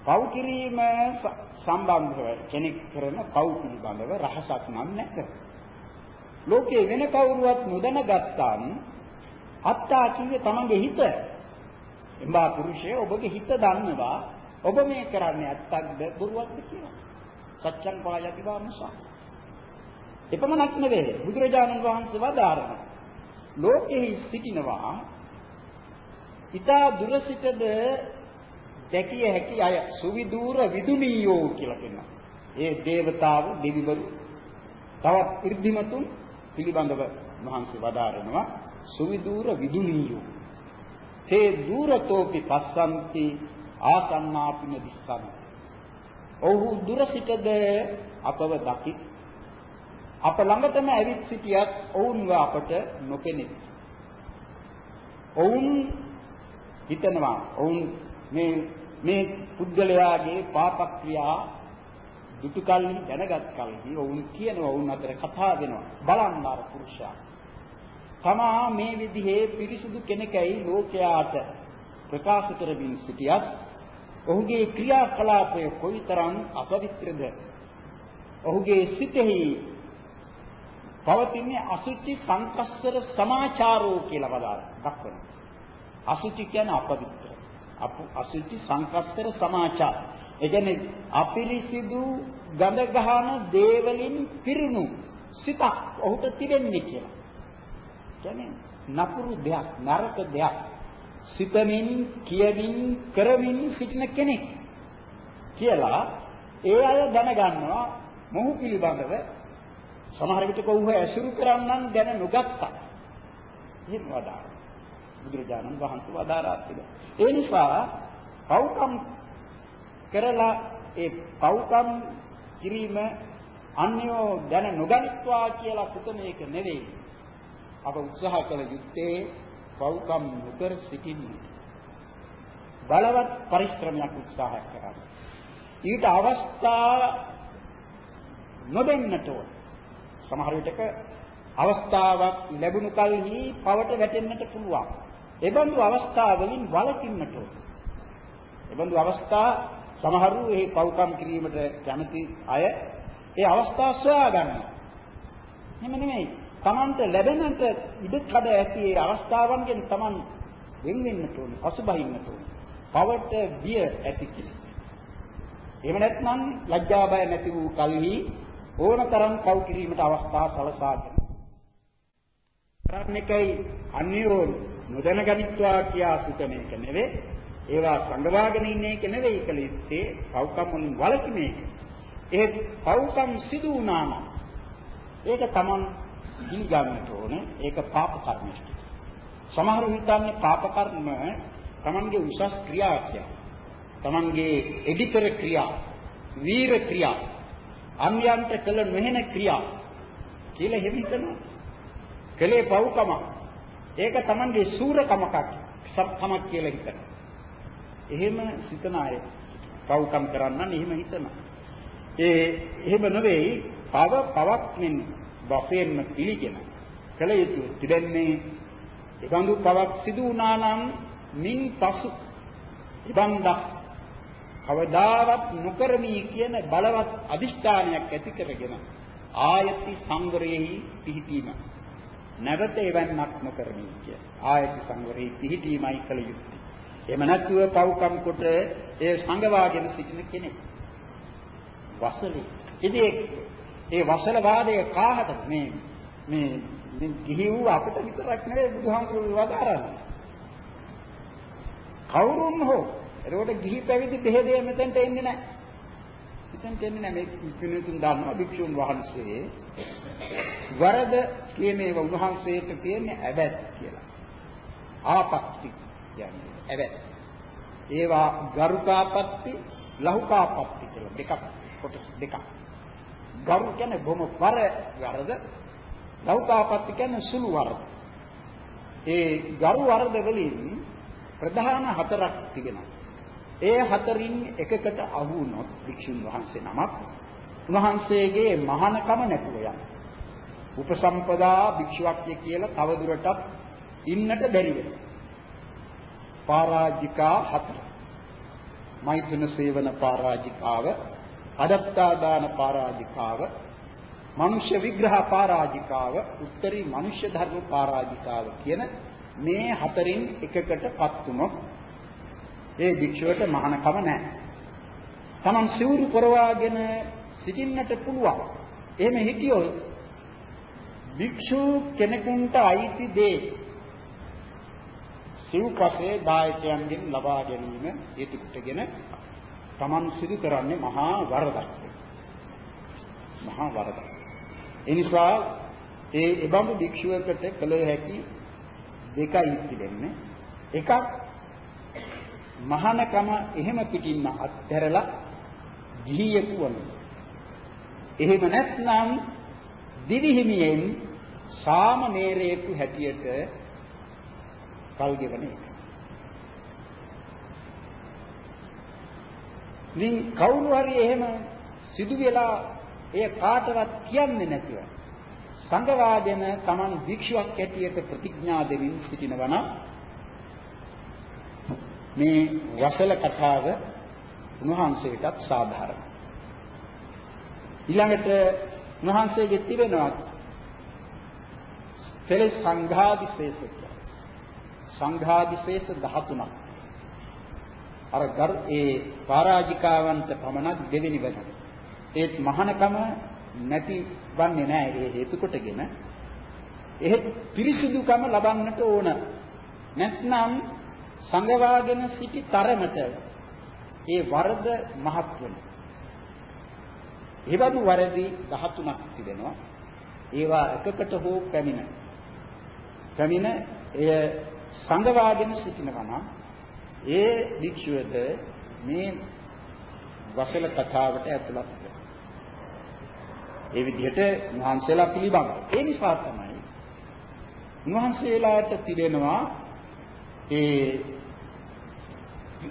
පව් කිරීම සම්බන්ධව කෙනෙක් කරන පව් පිළිබඳව රහසක් නම් නැත. ලෝකේ වෙන කවුරුවත් නොදැනගත්තාම අත්තා කියේ තමන්ගේ හිත. එම්බා පුරුෂය ඔබගේ හිත දන්නවා ඔබ මේ කරන්නේ ඇත්තක්ද බොරුවක්ද කියලා. සත්‍යං පායති වාමසා. එපමණක් නෙවෙයි බුදුරජාණන් වහන්සේ වදාරන ලෝකෙහි සිටිනවා ඊතා දුර සිටද දැකිය හැකි අය සුවිදූර විදුලියෝ කියලා කියනවා. ඒ దేవතාව දෙවිවරු තවත් irdimatun පිළිබඳව මහන්සි වදාරනවා සුවිදූර විදුලියෝ. තේ දුරතෝපි පස්සන්ති ආසන්නාපින දිස්සන්. ඔහු දුර සිටද අපව දකි. අප ළඟටම ඇවිත් සිටියත් ඔවුන්ව අපට නොපෙනේ. ඔවුන් හිතනවා ඔවුන් මේ මේ පුද්ගලයාගේ පාපක්‍රියා දුටු කල්හි දැනගත් කල්හි ඔවුන් කියනවා ඔවුන් අතර කතා වෙනවා බලන්න අර පුරුෂයා. තමා මේ විදිහේ පිරිසුදු කෙනෙක්යි ලෝකයාට ප්‍රකාශ කරමින් සිටියත් ඔහුගේ ක්‍රියාකලාපය කොයිතරම් අපවිත්‍රද? ඔහුගේ සිතෙහි පවතින්නේ අසුචි සංකස්සර සමාචාරෝ කියලා වදාළ. දක්වනවා. අසුචි කියන්නේ අපවිත්‍ර. අසුචි සංකස්තර සමාචාර. ඒ කියන්නේ අපිරිසිදු ගඳ ගහන දේවලින් පිරුණු සිතක් ඔහුට තිබෙන්නේ කියලා. කියන්නේ නපුරු දෙයක්, නරක දෙයක් සිතමින්, කියමින්, කරමින් සිටින කෙනෙක් කියලා ඒ අය දැනගන්නවා මොහු පිළිබඳව සමහර විටක ඔහු ඇසුරු කරන්නන් දැන නොගත්තා. එහෙම වදාළ. බුදුරජාණන් වහන්සේ වදාරා තිබෙනවා. ඒ නිසා පව්කම් කරලා ඒ පව්කම් කිරීම අන්‍යෝ දැන නොගනිත්වා කියලා පුතන එක නෙවෙයි. අප උත්සාහ කළ යුත්තේ පව්කම් නොකර සිටින්න. බලවත් පරිශ්‍රමයක් උත්සාහ කරන්න. ඊට අවස්ථා නොදෙන්නට ඕන. සමහර විටක අවස්ථාවක් ලැබුණු කලෙහි පවට වැටෙන්නට පුළුවන්. එබඳු අවස්ථාවලින් වළකින්නට ඕන. එබඳු අවස්ථා සමහරු මේ පව්කම් කිරීමට කැමති අය ඒ අවස්ථා සොයා ගන්නවා. එහෙම නෙමෙයි. Tamanට ලැබෙනට ඉඩ කඩ ඇති ඒ අවස්ථාවන්ගෙන් Taman වෙන් වෙන්නට ඕනේ, පසුබහින්නට ඕනේ. පවට බිය ඇති කෙනෙක්. එහෙම නැත්නම් ලැජ්ජා බය නැති වූ කල්හි ඕනතරම් පව් කිරීමට අවස්ථා සලසාගෙන. කරන්නේකයි අන්‍යෝ නොදැනගනිත්වා කියා සුතන එක නෙවෙයි. ඒවා සංගවාගෙන ඉන්න එක නෙවෙයි කළ යුත්තේ පව්කම් වලින් වළකිනේ. ඒ පව්කම් සිදු වුණාම ඒක Taman දිල් ගන්නට ඕනේ. ඒක පාප කර්මයක්. සමහර හිතන්නේ පාප කර්ම Tamanගේ උසස් ක්‍රියා කියලා. Tamanගේ එඩිතර ක්‍රියා, වීර ක්‍රියා, අන්‍යයන්ට කළ නොහෙන ක්‍රියා කියලා හිතනවා. කලේ පව්කම. ඒක Tamanගේ සූරකමක් සත්කමක් කියලා හිතනවා. එහෙම සිතන අය පව්කම් කරන්න එහෙම හිතනවා. ඒ එහෙම නෙවෙයි පව පවක් නෙන්නේ වශයෙන්ම පිළිගෙන කළ යුතු තිබෙන්නේ එබඳු පවක් සිදු වුණා නම් මින් පසු ඉබන්දක් කවදාවත් නොකරමි කියන බලවත් අදිෂ්ඨානයක් ඇති කරගෙන ආයති සංවරයෙහි පිහිටීම නැවත එවන්නක් නොකරමි කිය. ආයති සංවරයෙහි පිහිටීමයි කළ යුත්තේ. එහෙම නැතුව පව්කම් කොට ඒ සංගවාගෙන සිටින කෙනෙක්. වසලේ. ඉතින් ඒ වසල වාදයේ කාහටද මේ මේ මේ ගිහි වූ අපිට විතරක් නෙවෙයි බුදුහාමුදුරුවෝ වදාරන්නේ. කවුරුන් හෝ ඒකට ගිහි පැවිදි දෙහෙදේ මෙතෙන්ට එන්නේ නැහැ. මෙතෙන්ට එන්නේ නැහැ මේ පිළිතුන් දානවා භික්ෂුන් වහන්සේ වරද කියන්නේ උන්වහන්සේට තියෙන්නේ ඇබැත් කියලා. ආපත්‍ති කියන්නේ ඇබැත්. ඒවා ගරුකාපත්‍ති ලහුකාපත්‍ති කියලා දෙකක් කොටස් දෙකක්. ගරු කියන්නේ බොම වර වරද ලෞකාපත්ති කියන්නේ සුළු වරද. ඒ ගරු වරද වලින් ප්‍රධාන හතරක් තිබෙනවා. ඒ හතරින් එකකට අහු වුණොත් වික්ෂුන් වහන්සේ නමක් උන්වහන්සේගේ මහානකම නැතුව යන. උපසම්පදා භික්ෂුවක් කියලා තවදුරටත් ඉන්නට බැරි වෙනවා. පරාජිකා හතර. මෛත්‍රණ සේවන පරාජිකාව අදත්තා දාන පරාජිකාව මනුෂ්‍ය විග්‍රහ පරාජිකාව උත්තරී මනුෂ්‍ය ධර්ම පරාජිකාව කියන මේ හතරින් එකකටපත් වුණොත් ඒ භික්ෂුවට මහානකම නැහැ. Taman සිවුරු කරවාගෙන සිටින්නට පුළුවන්. එහෙම හිටියොත් භික්ෂු කෙනෙකුට අයිති දේ සිව්පසේ දායකයන්ගෙන් ලබා ගැනීම හේතු කොටගෙන Taman සිදු කරන්නේ මහා වරදක්. මහා වරදක්. ඒ නිසා ඒ එබඳු භික්ෂුවකට කළ හැකි දෙකයි තිබෙන්නේ. එකක් මහානකම එහෙම පිටින්ම අත්හැරලා ගිහියෙකු වනු. එහෙම නැත්නම් දිවිහිමියෙන් සාමනීරයෙකු හැටියට කල් ගෙවන එක. ඉතින් කවුරු හරි එහෙම සිදු වෙලා ඒ කාටවත් කියන්නේ නැතිව සංඝවාදයෙන් Taman භික්ෂුවක් ඇටියට ප්‍රතිඥා දෙමින් සිටිනවා නම් මේ වසල කතාව උන්වහන්සේටත් සාධාරණයි. ඊළඟට උන්වහන්සේගේ තිබෙනවා පෙළ සංඝාදිශේෂ සංඝාදිශේෂ 13ක් අර ඒ පරාජිකාවන්ට පමණක් දෙවෙනි වෙන. ඒත් මහානකම නැති වන්නේ නැහැ ඒ හේතු කොටගෙන. එහෙත් පිරිසිදුකම ලබන්නට ඕන. නැත්නම් සංගවාගෙන සිටි තරමට ඒ වරද මහත් වෙනවා. එවදු වරදි 13ක් තිබෙනවා. ඒවා එකකට හෝ පැමිණ. පැමිණ එය සංගවාගෙන සිටිනවා නම් ඒ භික්ෂුවද මේ වසල කතාවට ඇතුළත් වෙනවා. ඒ විදිහට මහන්සලා පිළිබඳ. ඒ නිසා තමයි උන්වහන්සේලාට තිබෙනවා ඒ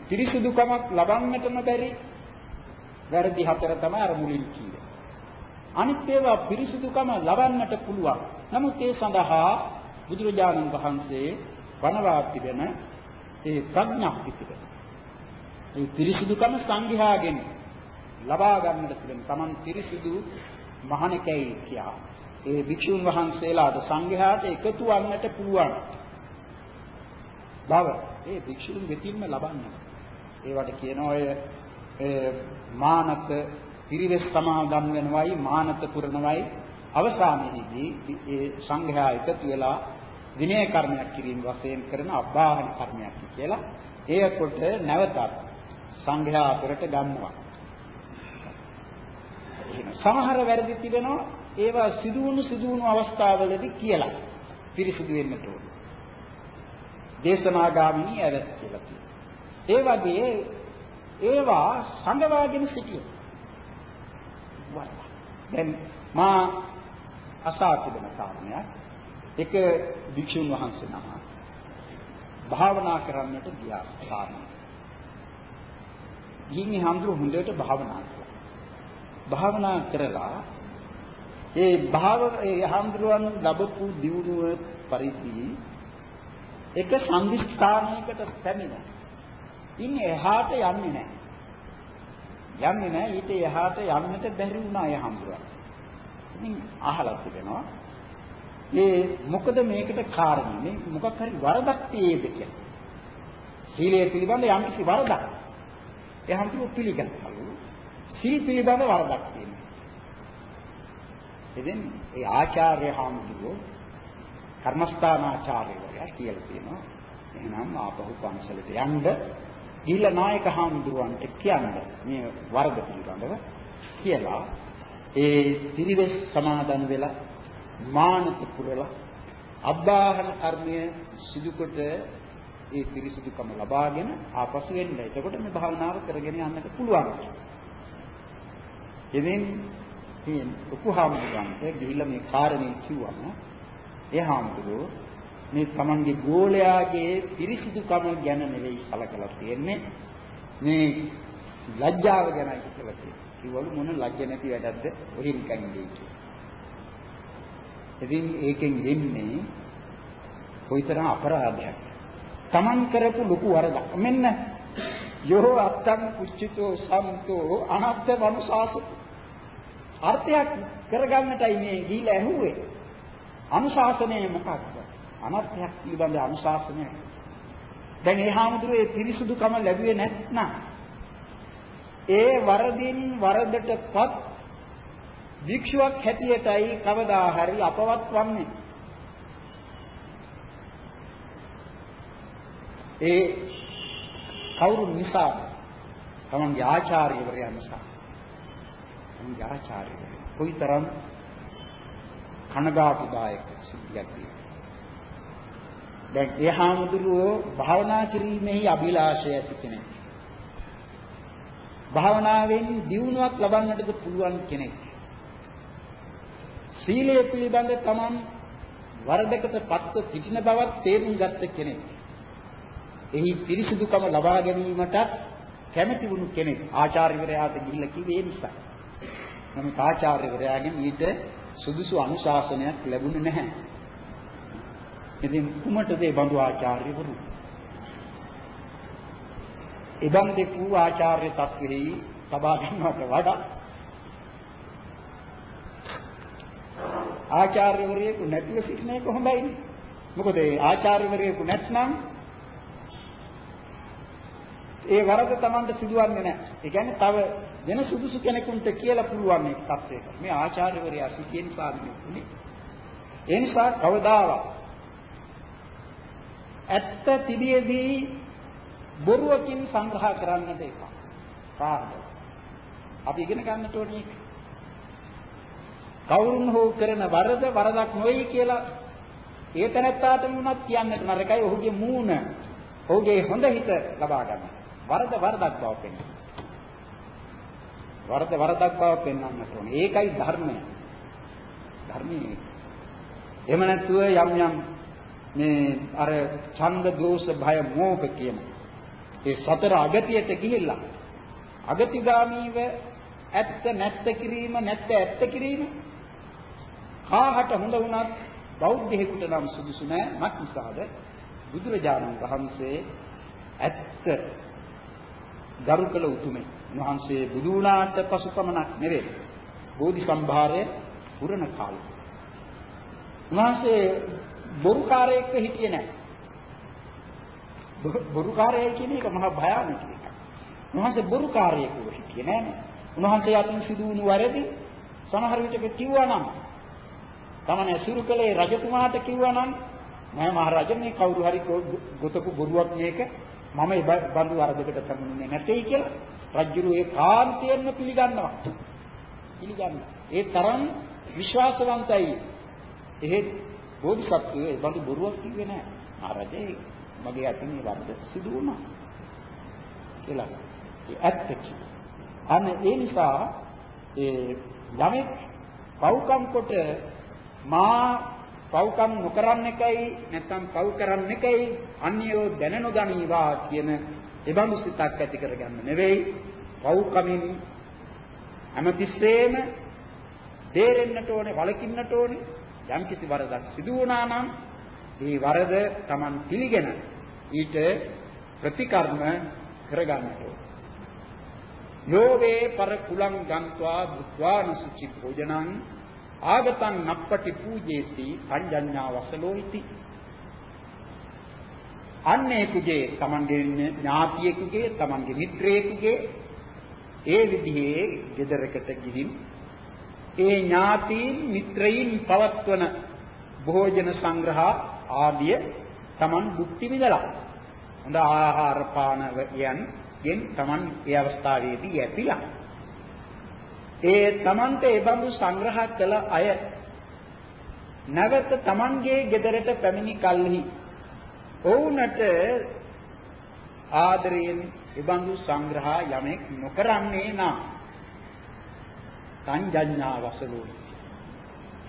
පිරිසුදුකමක් ලබන්නටම බැරි වැරදි හතර තමයි අර මුලින් කිව්වේ. අනිත් ඒවා පිරිසුදුකම ලබන්නට පුළුවන්. නමුත් ඒ සඳහා බුදුරජාණන් වහන්සේ වනවා තිබෙන ඒ ප්‍රඥාක්ති තිබෙන. ඒ පිරිසුදුකම සංඝයාගෙන් ලබා ගන්නට තිබෙන Taman පිරිසුදු මහණකයි කියා. ඒ භික්ෂුන් වහන්සේලාට සංඝයාට එකතු වන්නට පුළුවන්. බව ඒ භික්ෂුන් වෙතින්ම ලබන්නේ. ඒවට කියනවා ඔය මානත පිරිවෙස් සමාදන් වෙනවයි මානත පුරනවයි අවසානයේදී ඒ සංඝයා එකතු වෙලා විනය කර්මයක් කිරීම වශයෙන් කරන අබ්බාහන කර්මයක් කියලා ඒ කොට නැවතත් සංඝයා අතරට ගන්නවා. සමහර වැරදි තිබෙනවා ඒවා සිදුවුණු සිදුවුණු අවස්ථාවලදී කියලා පිරිසිදු වෙන්නට ඕන. දේශනාගාමිනී ඇවැත් කියලා කියනවා. ඒ වගේ ඒවා සංගවාගෙන සිටියෝ. දැන් මා අසා තිබෙන කාරණයක් එක භික්ෂුන් වහන්සේ නම භාවනා කරන්නට ගියා කාරණා. ගිහින් හඳුරු හොඳට භාවනා කළා. භාවනා කරලා ඒ භාව ඒ හඳුරුවන් ලැබපු දියුණුව පරිදි එක සංදිස්ථානයකට පැමිණ. ඉන්නේ එහාට යන්නේ නැහැ. යන්නේ නැහැ ඊට එහාට යන්නට බැරි වුණා ඒ හඳුරුවන්. ඉතින් අහලා තිබෙනවා. ඒ මොකද මේකට කාරණේ මේ මොකක් හරි වරදක් තියේද කියලා. සීලය පිළිබඳ යම්කිසි වරදක්. ඒ හඳුරුව පිළිගන්නලු. සීල් පිළිබඳ වරදක් තියෙනවා. ඉතින් ඒ ආචාර්ය හාමුදුරුවෝ කර්මස්ථානාචාර්යවරයා කියලා තියෙනවා. එහෙනම් ආපහු පන්සලට යන්න ගිහිල්ලා නායක හාමුදුරුවන්ට කියන්න මේ වරද පිළිබඳව කියලා ඒ පිරිවෙස් සමාදන් වෙලා මානත පුරලා අබ්බාහන කර්මය සිදු කොට ඒ පිරිසිදුකම ලබාගෙන ආපසු එන්න. එතකොට මේ භාවනාව කරගෙන යන්නට පුළුවන්. එදින් මේ උපහාමුදුරන්ට ගිහිල්ලා මේ කාරණේ කිව්වම ඒ හාමුදුරුවෝ මේ තමන්ගේ ගෝලයාගේ පිරිසිදුකම ගැන නෙවෙයි සලකලා තියෙන්නේ මේ ලැජ්ජාව ගැනයි කියලා තියෙන්නේ. කිව්වලු මොන ලැජ්ජ නැති වැඩක්ද ඔහි නිකන් ඉන්නේ කියලා. ඉතින් ඒකෙන් වෙන්නේ කොයිතරම් අපරාධයක්. තමන් කරපු ලොකු වරදක්. මෙන්න යෝ අත්තං කුච්චිතෝ සම්තෝ අනත්ත වනුසාසු අර්ථයක් කරගන්නටයි මේ දීලා ඇහුවේ. අනුශාසනය මොකක්ද? අනර්ථයක් පිළිබඳ අනුශාසනය. දැන් ඒ හාමුදුරුවෝ ඒ පිරිසුදුකම ලැබුවේ නැත්නම් ඒ වරදින් වරදටපත් භික්ෂුවක් හැටියටයි කවදා හරි අපවත් වන්නේ. ඒ කවුරු නිසා තමන්ගේ ආචාර්යවරයා නිසා තමන්ගේ ආචාර්යවරයා කොයිතරම් කනගාටුදායක සිද්ධියක් තියෙනවා. දැන් ඒ හාමුදුරුවෝ භාවනා කිරීමෙහි අභිලාෂය ඇති කෙනෙක්. භාවනාවෙන් දියුණුවක් ලබන්නටද පුළුවන් කෙනෙක්. සීලය පිළිබඳ තමන් වරදකට පත්ව සිටින බවත් තේරුම් ගත්ත කෙනෙක්. එහි පිරිසිදුකම ලබා ගැනීමට කැමැති වුණු කෙනෙක් ආචාර්යවරයාට ගිහිල්ලා කිව්වේ ඒ නිසා. නමුත් ආචාර්යවරයාගෙන් ඊට සුදුසු අනුශාසනයක් ලැබුණේ නැහැ. ඉතින් කුමටද ඒ බඳු ආචාර්යවරු? එබන් දෙකු ආචාර්ය තත්වෙහි සබා ගන්නවට වඩා ආචාර්යවරයෙකු නැතිව සිටින එක හොඳයිනේ. මොකද ඒ ආචාර්යවරයෙකු නැත්නම් ඒ වරද Tamanට සිදුවන්නේ නැහැ. ඒ කියන්නේ තව වෙන සුදුසු කෙනෙකුට කියලා පුළුවන් මේ තත්ත්වයක. මේ ආචාර්යවරයා සිටින සාධනෙන්නේ. ඒ නිසා කවදාවත් ඇත්ත තිබියදී බොරුවකින් සංග්‍රහ කරන්නට එපා. කාර්යය. අපි ඉගෙන ගන්නට ඕනේ. කවුරුන් හෝ කරන වරද වරදක් නොවේ කියලා ඒ තැනත්තාට වුණත් කියන්නට නරකයි. ඔහුගේ මූණ, ඔහුගේ හොඳ හිත ලබා ගන්න. වරද වරදක් බව පෙන්වන්න. වරද වරදක් බව පෙන්වන්නට ඕනේ. ඒකයි ධර්මය. ධර්මයේ එහෙම නැතුව යම් යම් මේ අර ඡන්ද දෝෂ භය මෝහ කියන ඒ සතර අගතියට ගිහිල්ලා අගතිගාමීව ඇත්ත නැත්ත කිරීම නැත්ත ඇත්ත කිරීම කාහට හොඳ වුණත් බෞද්ධයෙකුට නම් සුදුසු නෑ. මත් නිසාද? බුදුරජාණන් වහන්සේ ඇත්ත ගරු කළ උතුමේ උන්වහන්සේ බුදු වුණාට පසු පමණක් නෙවෙයි බෝධි සම්භාරය පුරණ කාලේ. උන්වහන්සේ බොරුකාරයෙක්ව හිටියේ නැහැ. බොරුකාරයයි කියන එක මහා භයානක එකක්. උන්වහන්සේ බොරුකාරයෙකුව හිටියේ නැහැ. උන්වහන්සේ අතින් සිදු වුණු වැරදි සමහර විටක කිව්වා නම් තමන ඇසුරු කළේ රජතුමාට කිව්වා නම් මම මහරජා මේ කවුරු හරි ගොතපු බොරුවක් මේක මම ඒ බඳු වරදකට සම්මුනේ නැtei කියලා රජුරු ඒ කාන්තියෙන්ම පිළිගන්නවා. පිළිගන්න. ඒ තරම් විශ්වාසවන්තයි. එහෙත් බෝධිසත්වය ඒ බඳු බොරුවක් කිව්වේ නෑ. මහරජේ මගේ අතින් මේ වරද සිදු වුණා. කියලා. ඒ ඇත්ත කිව්වා. අන්න ඒ නිසා ඒ යමෙක් පව්කම් කොට මා පව්කම් නොකරන්න එකයි නැත්නම් පව් කරන්න එකයි අන්‍යෝ දැන නොගනීවා කියන එබඳු සිතක් ඇති කරගන්න නෙවෙයි පව්කමින් හැමතිස්සෙම දේරෙන්නට ඕනේ වලකින්නට ඕනේ යම් කිසි වරදක් සිදු වුණා නම් ඒ වරද Taman පිළිගෙන ඊට ප්‍රතිකර්ම කරගන්නට යෝවේ පර කුලං ගන්්වා බුත්වාන සුචි භෝජනං ආගතං නප්පටි පූජේති පඤ්ඤඤ්ඤා වසලෝ ඉති අන්නේ කුගේ Tamanගේ ඥාතියෙකුගේ Tamanගේ මිත්‍රයෙකුගේ ඒ විදිහේ ගෙදරකට ගිහින් ඒ ඥාතීන් මිත්‍රයින් පවත්වන භෝජන සංග්‍රහ ආදිය Taman භුක්ති විඳලා. හොඳ ආහාර පාන යන් ගෙන් Taman ඒ අවස්ථාවේදී යැපිලා ඒ Tamanට ඒ බඳු සංග්‍රහ කළ අය නැවත Tamanගේ ගෙදරට පැමිණි කල්හි ඔවුන්ට ආදරයෙන් ඒ බඳු සංග්‍රහ යමෙක් නොකරන්නේ නම් සංජඤ්ඤා වසලෝ.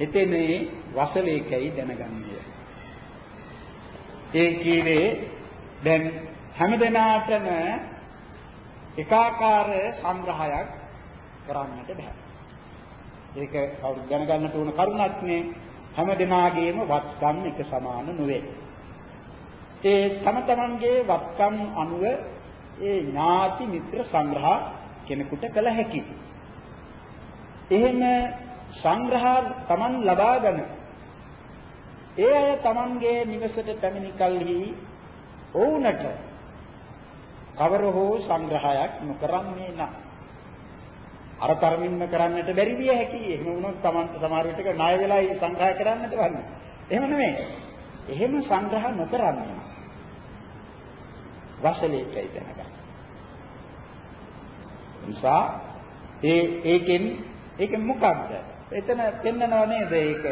එතෙනේ වසලේකයි දැනගන්නේ. ඒ කීවේ දැන් හැමදෙනාටම එකාකාර සංග්‍රහයක් කරන්නට බෑ. ඒක කවුරු දැනගන්නට ඕන කරුණක් නේ. හැමදෙනාගේම වත්කම් එක සමාන නොවේ. ඒ තම තමන්ගේ වත්කම් අනුව ඒ ඥාති මිත්‍ර සංග්‍රහ කෙනෙකුට කළ හැකියි. එහෙම සංග්‍රහ Taman ලබාගෙන ඒ අය Tamanගේ නිවසට පැමිණි කලෙහි ඔවුන්ට කවර හෝ සංග්‍රහයක් නොකරන්නේ නම් අර තරමින්ම කරන්නට බැරි විය හැකියි. එහෙම වුණොත් Tamanට සමහර විටක ණය වෙලා ඒ සංග්‍රහ කරන්නට වන්නේ. එහෙම නෙමෙයි. එහෙම සංග්‍රහ නොකරන්නේ. වසලේකයි දැනගන්න. නිසා ඒ ඒකෙන් ඒක මොකක්ද? එතන පෙන්නනව නේද ඒක?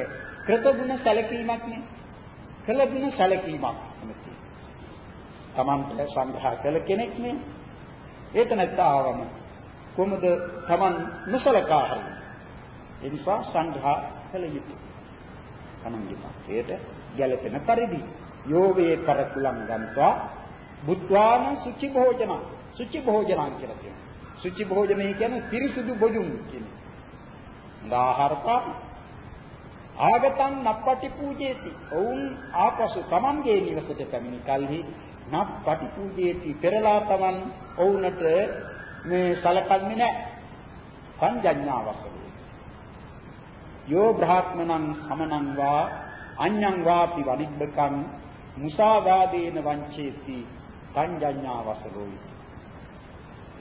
කෘතගුණ සැලකීමක් නේ. කළගුණ සැලකීමක් නෙමෙයි. Tamanta සංග්‍රහ කළ කෙනෙක් නේ. ඒතනත් ආවම කොහොමද Taman නොසලකා හරින්නේ? ඒ නිසා සංග්‍රහ කළ යුතුයි. Tamanගේ පාඩේට ගැළපෙන පරිදි යෝවේ කරකුලම් ගන්නවා බුද්ධාන සුචි භෝජන සුචි භෝජන කියලා කියනවා. සුචි භෝජනය කියන්නේ පිරිසුදු බොජුන් කියන්නේ. ආහාර පාන. ආගතං නප්පටි පූජේති ඔවුන් ආපසු තමන්ගේ නිවසට පැමිණි කලෙහි නප්පටි පූජේති පෙරලා තමන් ඔවුන්ට මේ සලකන්නේ නැහැ. සංජඤ්ඤාවසලු යෝ බ්‍රාහ්මණං සමනං වා අඤ්ඤං වාපි වනිබ්බකං මුසාවාදේන වංචේති. සංජඤ්ඤාවසලෝ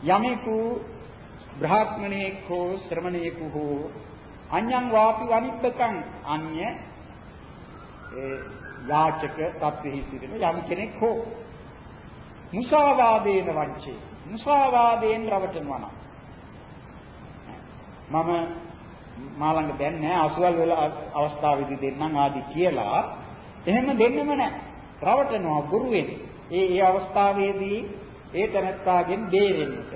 යමෙකු බ්‍රාහ්මණයෙක් හෝ ශ්‍රමණයෙකු හෝ අඤ්ඤං වාපි වනිබ්බකං අන්‍ය ඒ යාචක තත්වෙහි සිටින යම් කෙනෙක් හෝ මුසාවාදේන වංචේ මුසාවාදයෙන් රවටනවා නම් මම මා ළඟ දැන් නෑ අසුවල් වල අවස්ථාවේදී දෙන්නම් ආදි කියලා. එහෙම දෙන්නෙම නෑ. රවටනවා ගුරුවෙන්. ඒ ඒ අවස්ථාවේදී ඒ තනත්තාගෙන් බේරෙන්නට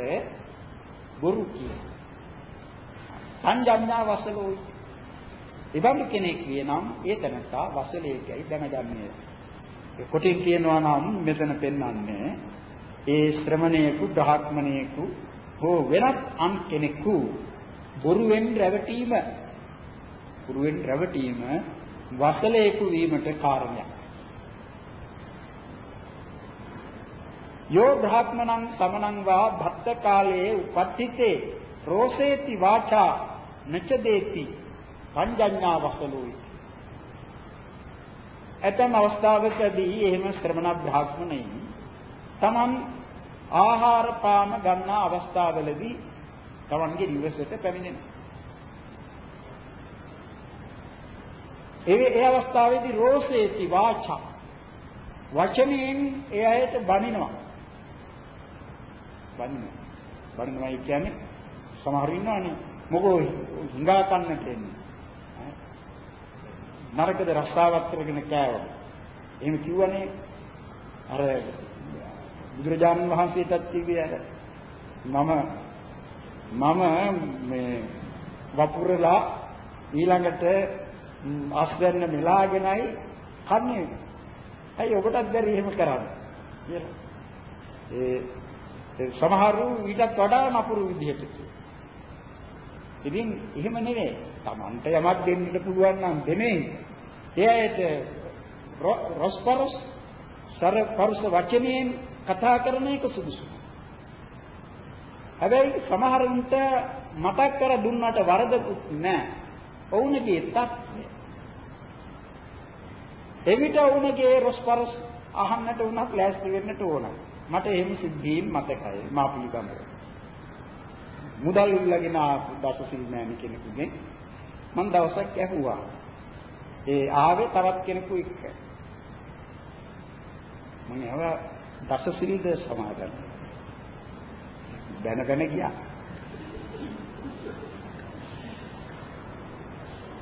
ගුරු කියන. සංජඤ්ඤා වසලෝයි. ඉබඳු කෙනෙක් කියනම් ඒ තනත්තා වසලේකයි දැනගන්නේ කොටින් කියනවා නම් මෙතන පෙන්වන්නේ ඒ ශ්‍රමණේකු බ්‍රාහ්මණේකු හෝ වෙනත් අන් කෙනෙකු බොරුවෙන් රැවටීම. බොරුවෙන් රැවටීම වසලේකු වීමට කාරණයක්. යෝ බ්‍රාහ්මණං සමනං වා භක්ත කාලයේ උපත්ිතේ රෝසේති වාචා නච දේති පංජඤ්ඤා වසලෝයි ඇතම් අවස්ථාවකදී එහෙම ශ්‍රමණ බ්‍රාහ්මණයින් තමන් ආහාර පාන ගන්නා අවස්ථාවලදී තමන්ගේ නිවසට පැමිණෙනවා. ඒ ඒ අවස්ථාවේදී රෝසේති වාචා වචනෙන් ඒ අයට බනිනවා. බනිනවා. බනිනවා කියන්නේ සමහර ඉන්නවනේ මොකෝ හිඟා කන්නට එන්නේ. නරකද රස්සාවක් කරගෙන කෑවා. එහෙම කිව්වනේ අර බුදුරජාණන් වහන්සේටත් කිව්වේ අර මම මම මේ වපුරලා ඊළඟට අස්වැන්න මෙලාගෙනයි කන්නේ. ඇයි ඔබටත් බැරි එහෙම කරන්න කියලා. ඒ සමහරු ඊටත් වඩා නපුරු විදිහට ඉතින් එහෙම නෙවෙයි. Tamanta යමක් දෙන්නට පුළුවන් නම් දෙන්නේ. එයාට රොස්පරස් සර පරුස වචනයෙන් කතා කරන එක සුදුසු. හැබැයි සමහරුන්ට මතක් කර දුන්නට වරදකුත් නැහැ. ඔවුන්ගේ තත්ත්වය. එවිට ඔවුන්ගේ රොස්පරස් අහන්නට උනත් ලෑස්ති වෙන්නට ඕන. මට එහෙම සිද්ධීන් මතකයි මා පිළිගන්නවා. මුදල් ඉල්ලගෙන ආපු දසසිල් මෑණි කෙනෙකුගෙන් මම දවසක් ඇහුවා. ඒ ආවේ තවත් කෙනෙකු එක්ක. මම ඇහුවා දසසිල්ද සමාදන්. දැනගෙන ගියා.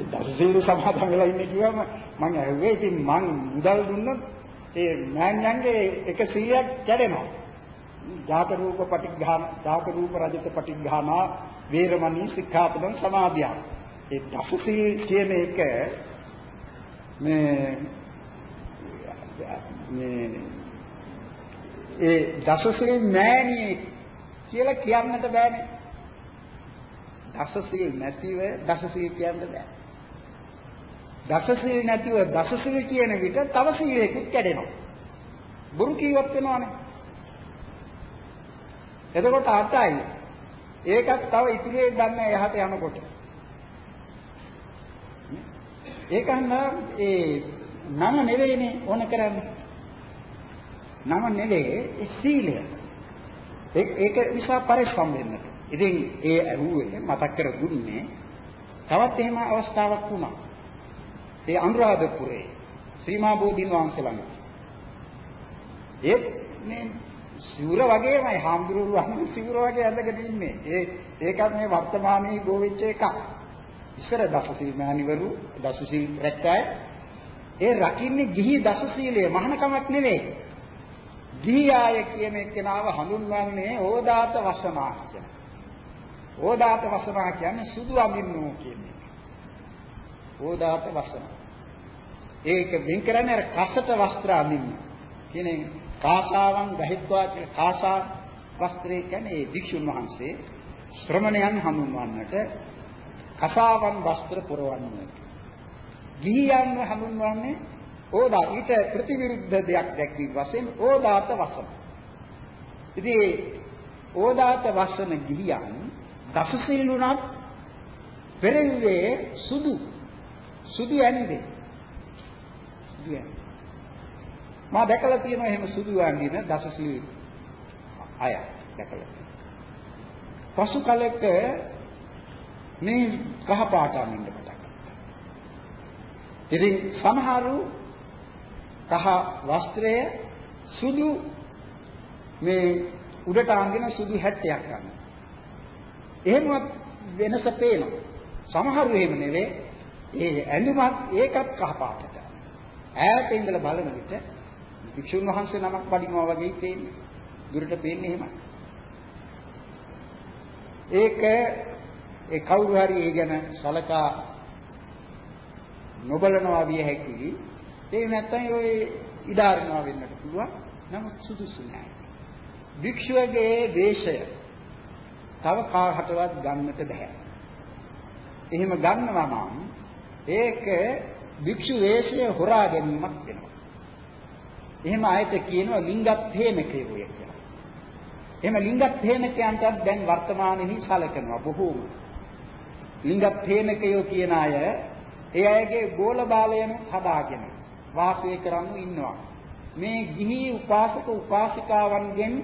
දසසිල් සමාදන් වෙලා ඉන්නේ කිව්වම මම ඇහුවේ ඉතින් මං මුදල් දුන්නොත් ඒ මෑණියන්ගේ එක සීයක් කැඩෙනවා. ජාත රූප පටිඝාන ජාත රූප රජත පටිඝානා වේරමණී සික්ඛාපදං සමාදියා ඒ දසසිල් කියන එක මේ මේ ඒ දසසිල් මෑණියේ කියලා කියන්නට බෑනේ. දසසිල් නැතිව දසසිල් කියන්න බෑ. දසසිල් නැතිව දසසිල් කියන විට තව සීලයකුත් කැඩෙනවා බුරු කීවත් වෙනවනේ එතකොට 8යි. ඒකත් තව ඉතිරියේ ගන්න එහාට යනකොට. ඒකන්න ඒ නම නෙවෙයිනේ ඕන කරන්නේ. නම නෙවෙයි ඒ සීලය. ඒක නිසා පරිස්සම් වෙන්න. ඉතින් ඒ ඇහුවේ මතක් කර දුන්නේ තවත් එහෙම අවස්ථාවක් වුණා. ඒ අනුරාධපුරේ ශ්‍රීමා බෝධීන් වහන්සේ ළඟ. ඒ මේ සිවුර වගේමයි හාමුදුරුවෝ සිවුර වගේ ඇඳගෙන ඉන්නේ. ඒ ඒකත් මේ වර්තමානයේ ගෝවිච්ච එකක්. ඉස්සර දසසීල් මහණිවරු දසසීල් රැක්කයි. ඒ රකින්නේ ගිහි දසසීලයේ මහානකමක් නෙවෙයි. ගිහි ආය කියන එක්කෙනාව හඳුන්වන්නේ ඕදාත වසනා කියන. ඕදාත වසනා කියන්නේ සුදු අඳින්නෝ කියන එක. ඕදාත වසනා. ඒක වෙන් කරන්නේ අර කසට වස්ත්‍ර අඳින්න. කියන්නේ කාසාවන් ගහිත්වා කියන කාසා වස්ත්‍රය කියන්නේ ඒ භික්ෂුන් වහන්සේ ශ්‍රමණයන් හඳුන්වන්නට කසාවන් වස්ත්‍ර පුරවන්නට. ගිහියන්ව හඳුන්වන්නේ ඕදා ඊට ප්‍රතිවිරුද්ධ දෙයක් දැක්වීම වශයෙන් ඕදාත වසන. ඉතින් ඕදාත වසන ගිහියන් දසසීලුණත් පෙරෙල්ලේ සුදු සුදු ඇඳේ. සුදු ඇඳේ. මා දැකලා තියෙනවා එහෙම සුදු අඳින දසසිල් අය දැකලා. පසු කලක මේ කහ පාටම ඉන්න පටන් ගත්තා. ඉතින් සමහරු කහ වස්ත්‍රය සුදු මේ උඩට අංගෙන සුදු හැට්ටයක් ගන්න. එහෙමවත් වෙනස පේනවා. සමහරු එහෙම නෙවෙයි. ඒ ඇඳුමත් ඒකත් කහ පාටට. ඈත ඉඳලා බලන විට වික්ෂුන් වහන්සේ නමක් වඩිනවා වගේ පේන්නේ. දුරට පේන්නේ එහෙමයි. ඒක ඒ කවුරු හරි ඒ ගැන සලකා නොබලනවා විය හැකියි. ඒ නැත්තම් ඔය ඉඩාරිනවා වෙන්නට පුළුවන්. නමුත් සුදුසු නෑ. භික්ෂුවගේ දේශය තව කාහටවත් ගන්නට බෑ. එහෙම ගන්නවා නම් ඒක භික්ෂු වේශය හොරා ගැනීමක් වෙනවා. එහෙම ආයත කියනවා ලිංගත්ථේනකේ ඔය කියලා. එහෙම ලිංගත්ථේනකයන්ට දැන් වර්තමානයේහි සැලකනවා බොහෝම. ලිංගත්ථේනකයෝ කියන අය ඒ අයගේ ගෝල බාලයන් හදාගෙන වාසය කරන්න ඉන්නවා. මේ ගිහි උපාසක උපාසිකාවන්ගෙන්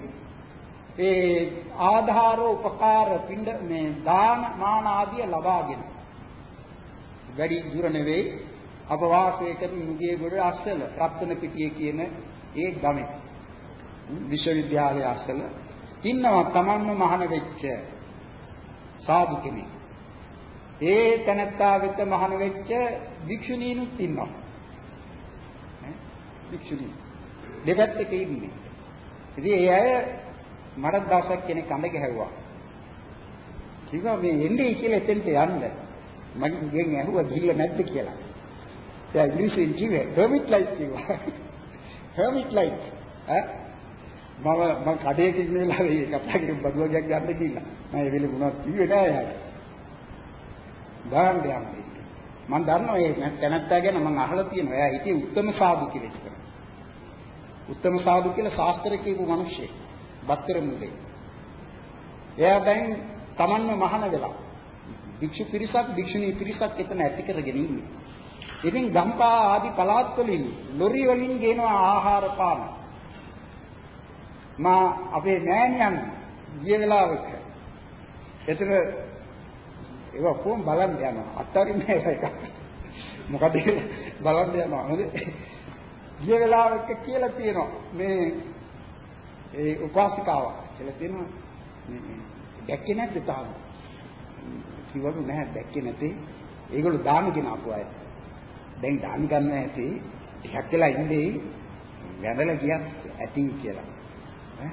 ඒ ආධාර උපකාර පින්ඩ මේ දාන මාන ආදිය ලබාගෙන වැඩි දුර නෙවෙයි අප වාසය කරන මුගේගොඩ අස්සල රත්න පිටිය කියන ඒ ගමේ විශ්වවිද්‍යාලය අස්සල ඉන්නවා තමන්ම මහාන වෙච්ච සාදු කෙනෙක්. ඒ තනත්තා වෙත මහාන වෙච්ච භික්ෂුණීනුත් ඉන්නවා. භික්ෂුණී දෙපැත්තක ඉන්නේ. ඉතින් ඒ අය මට දවසක් කෙනෙක් අඳ ගැහුවා. කිව්වා මේ එන්නේ කියලා එතෙන්ට යන්න. මගෙන් ගෙන් ඇහුවා ගිහිල්ලා නැද්ද කියලා. එයා ඉංග්‍රීසියෙන් කිව්වේ hermit life කිව්වා. hermit life. ඈ මම මම කඩේක ඉන්න වෙලාවේ ඒ කතා කරේ බඩුවගයක් ගන්න ගිහිල්ලා. මම ඒ වෙලේ මොනවද කිව්වේ නෑ යාට. දාන්න යන්නේ. මම දන්නවා මේ තැනත්තා ගැන මම අහලා තියෙනවා. එයා හිටියේ උත්තම සාදු කියලා ඉස්සර. උත්තම සාදු කියලා ශාස්ත්‍ර කියපු මිනිස්සෙක්. බත්තර මුලේ. එයා දැන් Tamanne මහාන වෙලා. භික්ෂු පිරිසක් භික්ෂුණී පිරිසක් එතන ඇති කරගෙන ඉන්නේ. ඉතින් ගම්පා ආදි පළාත් වලින් ලොරි වලින් ගේනවා ආහාර පාන. මා අපේ නෑනියන් ගිය වෙලාවක එතන ඒව කොම් බලන්න යනවා. අත්තරින්නේ එක. මොකද බලන්න යනවා. හොඳ ගිය වෙලාවක කියලා තියෙනවා මේ ඒ උපාසිකාව කියලා තියෙනවා මේ දැක්කේ නැද්ද තාම කිව්වලු නැහැ දැක්කේ නැති. ඒගොල්ලෝ දාන කියන අපු අය. දැන් දාන ගන්න ඇති එකක් වෙලා ඉන්නේ වැඳලා ගියත් ඇති කියලා. ඈ?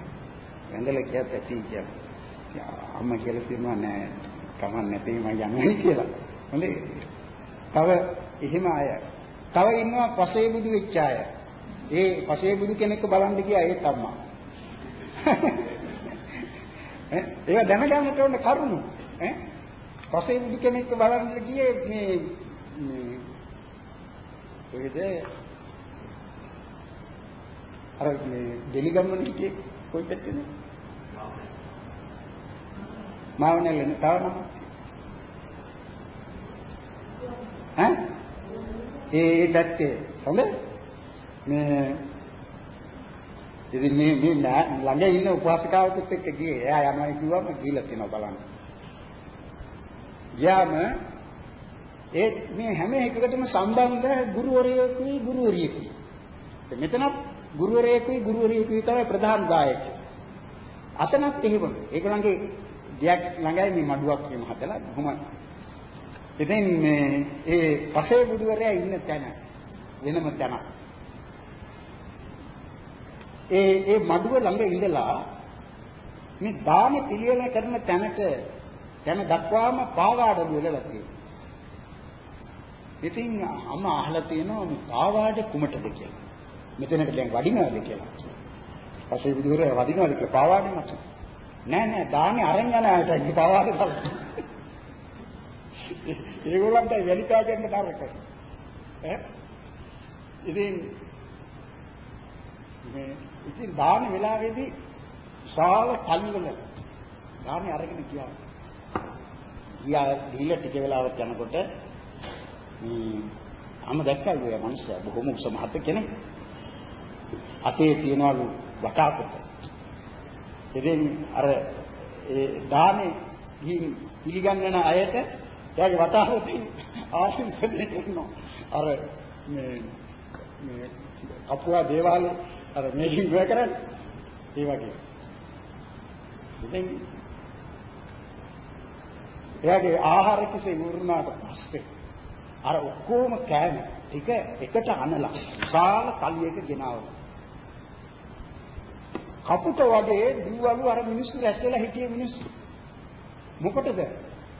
වැඳලා ගියත් ඇති කියලා. අම්මා කියලා කියනවා නෑ කමක් නැති මම යන්නේ කියලා. හොඳේ. තව එහෙම අය. තව ඉන්නවා පසේ බුදු වෙච්ච අය. ඒ පසේ බුදු කෙනෙක්ව බලන්න ගියා ඒත් අම්මා. ඈ? ඒක දැනගන්නට ඕන කරුණු. ඈ? පසේ බුදු කෙනෙක්ව බලන්න ගියේ මේ මේ කොහෙද අර මේ දෙලිගම්මන හිටියේ කොයි පැත්තේද මාවනල්ලනේ තව නම්? ඈ? ඒ පැත්තේ. හොඳ? මේ ඉතින් මේ මේ ළඟ ඉන්න උපාසිකාවකුත් එක්ක ගියේ. එයා යනවා කිව්වම ගිහිල්ලා තියෙනවා බලන්න. ගියාම ඒ මේ හැම එකකටම සම්බන්ධ ගුරුවරයෙකුයි ගුරුවරියකුයි. මෙතනත් ගුරුවරයෙකුයි ගුරුවරියකුයි තමයි ප්‍රධාන දායකයෝ. අතනත් එහෙම. ඒගොල්ලන්ගේ ගියක් ළඟයි මේ මඩුවක් එහෙම හදලා කොහොම ඉතින් මේ ඒ පසේ බුදුවරයා ඉන්න තැන වෙනම තැනක්. ඒ ඒ මඩුව ළඟ ඉඳලා මේ දාන පිළිවෙල කරන තැනට තැන දක්වාම පාවාඩ වෙලලා තියෙනවා. ඉතින් අම්මා අහලා තියෙනවා මේ පාවාඩ කුමටද කියලා. මෙතනට දැන් වඩිනවද කියලා. පස්සේ විදුර වඩිනවද කියලා පාවාඩ මත. නෑ නෑ දානේ අරන් යන අයට ඉති පාවාඩ බලන්න. ඒගොල්ලන්ට වැලිකා ගන්න තරක. ඈ ඉතින් මේ ඉතින් දාන වෙලාවේදී ශාල කල්වල දානේ අරගෙන ගියා. ගියා දීලා ටික වෙලාවක් යනකොට මේ අම දැක්කා ඒ මනුස්සයා බොහොම උස මහත් කෙනෙක්. අතේ තියනවලු වටාපත. ඉතින් අර ඒ දානේ ගිහින් පිළිගන්නන අයට එයාගේ වතාවතින් ආශිර්වාද කරනවා. අර මේ මේ අපුවා දේවාලේ අර මේකින් වෙ කරන්නේ. ඒ වගේ. ඉතින් එයාගේ ආහාර කිසේ වුණාට පස්සේ අර ඔක්කොම කෑම ටික එකට අනලා විශාල කලියක ගෙනාවා. කපුට වගේ දීවලු අර මිනිස්සු රැස්ලා හිටිය මිනිස්සු. මොකටද?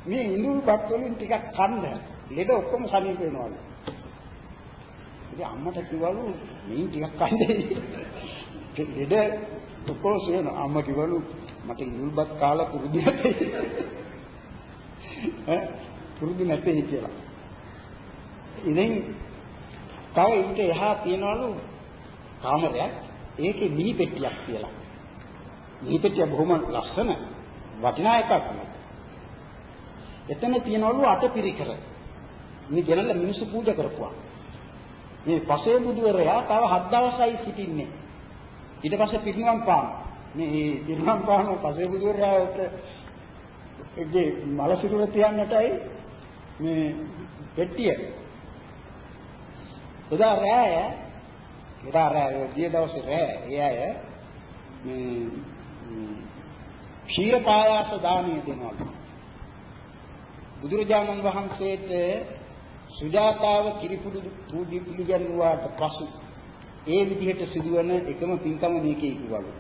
මේ ඉඳුල්පත් වලින් ටිකක් කන්න. ලෙඩ ඔක්කොම සනීප වෙනවලු. ඉතින් අම්මට කිව්වලු මේ ටිකක් කන්නේ. ලෙඩ ඔක්කොම සේන අම්මා කිව්වලු මට ඉඳුල්පත් කාලා පුරුදු නැතේ. ඈ පුරුදු නැතේ කියලා. ඉතින් තව ඊට එහා තියනවලු කාමරයක් ඒකේ මිනි පෙට්ටියක් කියලා. මිනි පෙට්ටිය බොහොම ලස්සන වටිනා එකක්. එතන තියනවලු අටපිරිකර. මේ ගෙනල්ලා මිනිස්සු පූජා කරපුවා. මේ පසේ බුදුවරයා තව හත් දවසයි සිටින්නේ. ඊට පස්සේ පිරිනවම් පාන. මේ පිරිනවම් පාන පසේ බුදුවරයාට ඒ මල සිරුර තියන්නටයි මේ පෙට්ටිය. එදා රැය එදා රැය ගිය දවසේ රැය ඒ අය මේ ක්ෂීර පායාස දානිය දෙනවා. බුදුරජාණන් වහන්සේට සුජාතාව කිරිපුඩු පූජි පිළිගන්නුවාට පසු ඒ විදිහට සිදුවන එකම පින්කම මේකේ කිව්වලු.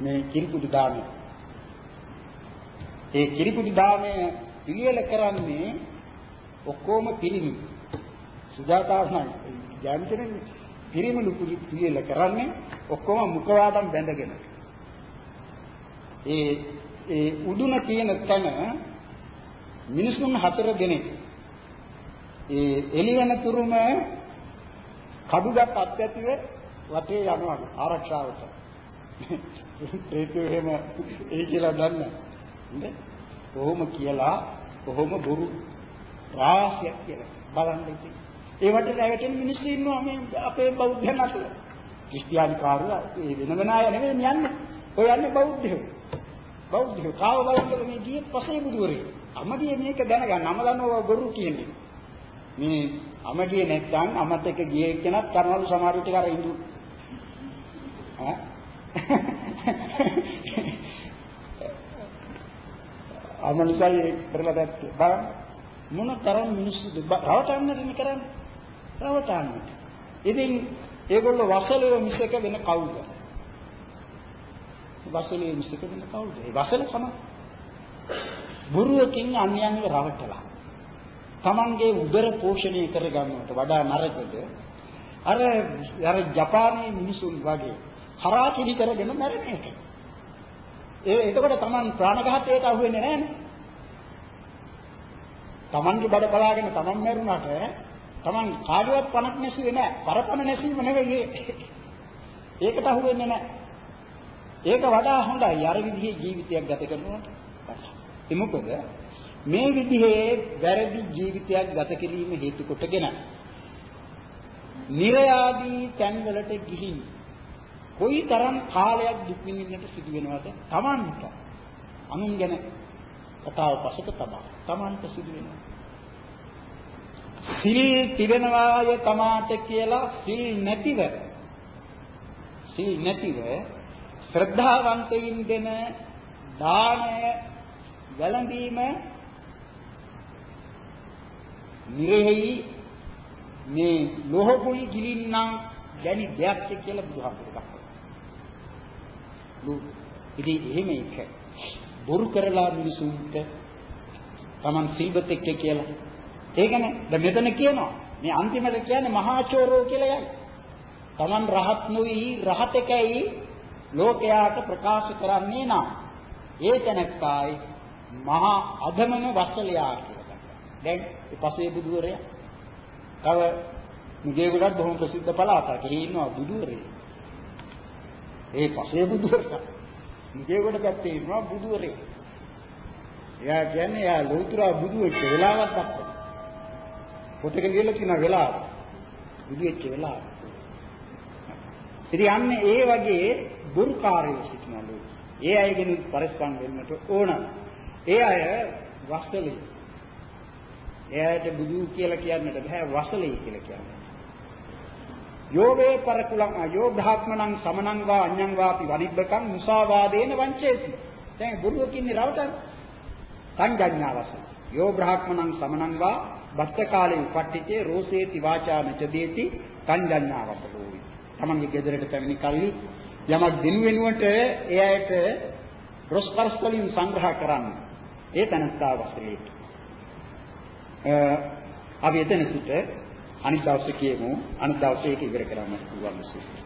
මේ කිරිපුඩු දානය. ඒ කිරිපුඩු දානය පිළියෙල කරන්නේ ඔක්කොම පිරිමි. සුජාතාව නම් ජාමිතනේ පිරිමිලු පිළියෙල කරන්නේ ඔක්කොම මුඛවාදම් බැඳගෙන. ඒ ඒ උඩුන තියෙන තැන මිනිසුන් හතර දෙනෙක් ඒ එළි වෙන තුරුම කඩුගත් අත්‍යතිව වටේ යනවා ආරක්ෂාවට. ප්‍රේතයෝ එහෙම ඒ කියලා දන්න. නේද? කොහොම කියලා කොහොම බොරු රාශියක් කියලා බලන්න ඉතින්. ඒ වටේ රැවටෙන මිනිස්සු ඉන්නවා මේ අපේ බෞද්ධයන් අතර. ක්‍රිස්තියානි කාරුවා ඒ වෙන වෙන අය නෙමෙයි යන්නේ. ඔය යන්නේ බෞද්ධයෝ. බෞද්ධයෝ කාව බලන්න මේ ගියේ පසේ බුදුරේ. අමඩිය මේක දැනගන්න. අම දන්නව බොරු කියන්නේ. මේ අමඩිය නැත්නම් අමත් එක්ක ගියේ කෙනත් කරනවලු සමහර විට අර ඉඳු. ඈ අමනිසයි කරලා දැක්කේ. බලන්න මොන තරම් මිනිස්සුද රවටන්නද මේ කරන්නේ? රවටන්න. ඉතින් ඒගොල්ලෝ වසලේ මිසක වෙන කවුද? වසලේ මිසක වෙන කවුද? ඒ වසල තමයි. බුරුවකින් අන්‍යයන්ව රවටලා. Tamange උදර පෝෂණය කරගන්නවට වඩා නරකද? අර අර ජපානයේ මිනිසුන් වගේ හරා කිරි කරගෙන මැරෙන එක. ඒ එතකොට Taman ප්‍රාණඝාතයට අහු වෙන්නේ නැහැ නේ. Tamange බඩ බලාගෙන Taman මැරුණාට Taman කාටවත් පණක් නැසුවේ නැහැ. පරපණ නැසීම නෙවෙයි ඒකට අහු වෙන්නේ නැහැ. ඒක වඩා හොඳයි අර විදිහේ ජීවිතයක් ගත කරනවට. ඒ මොකද මේ විදිහේ වැරදි ජීවිතයක් ගත කිරීම හේතු කොටගෙන නිර්යාදී තැන්වලට ගිහින් කොයි තරම් කාලයක් දුක් විඳින්නට සිදු වෙනවද? Tamanට. අනුන් ගැන කතාව පසක තබා. Tamanට සිදු වෙනවා. සිල් තිබෙනවාය තමාට කියලා සිල් නැතිව සිල් නැතිව ශ්‍රද්ධාවන්තයින් දෙන දානය වැළඳීම නිරෙහි මේ ලෝහකුලි ගිලින්නම් ගැනි දෙයක් කියලා බුදුහාමුදුරුවෝ දක්වනවා. ඉතින් එහෙම එක බොරු කරලා මිනිසුන්ට Taman සිල්බත් එක්ක කියලා. ඒකනේ දැන් මෙතන කියනවා මේ අන්තිමට කියන්නේ මහා චෝරෝ කියලා යයි. Taman රහත් නොවි රහතකයි ලෝකයාට ප්‍රකාශ කරන්නේ නම් ඒ තැනක්කායි මහා අධමන වසලයා කියලා. දැන් පසේ බුදුවරයා තව මුගේගොඩක් බොහොම ප්‍රසිද්ධ පළාතක්. එහි ඉන්නවා බුදුවරේ. ඒ පසේ බුදුවරයා. මුගේගොඩ පැත්තේ ඉන්නවා බුදුවරේ. එයා කියන්නේ එයා ලෞතුරා බුදු වෙච්ච වෙලාවක් දක්වන. පොතක ලියලා තියෙන වෙලාව. බුදු වෙච්ච වෙලාව. ඉතින් යන්නේ ඒ වගේ දුර්කාරයෝ සිටිනවා ඒ අයගෙන පරිස්සම් වෙන්නට ඕන. ඒ අය වස්සලී. එයාට බුදු කියලා කියන්නට බෑ වසලී කියලා කියන්නේ. යෝවේ පරකුලං අයෝ බ්‍රහ්මණං සමනං වා අඤ්ඤං වාපි වනිබ්බකං මුසාවාදේන වංචේති. දැන් බොරුවකින්නේ රවටන් සංජඤ්ඤාවස. යෝ බ්‍රහ්මණං සමනං වා බත්ත කාලේ උපට්ඨිතේ රෝසේති වාචා නචදේති සංජඤ්ඤාවස ලෝවි. තමන්ගේ ගෙදරට පැමිණි කල්හි යමක් දෙනු වෙනුවට ඒ අයට රොස්පර්ස් වලින් සංග්‍රහ කරන්න. ඒ තනස්තා වස්තුලේට. අපි එතන සිට අනිත් දවසේ කියමු අනිත් දවසේ ඒක ඉවර කරන්න පුළුවන් විශ්වාසය.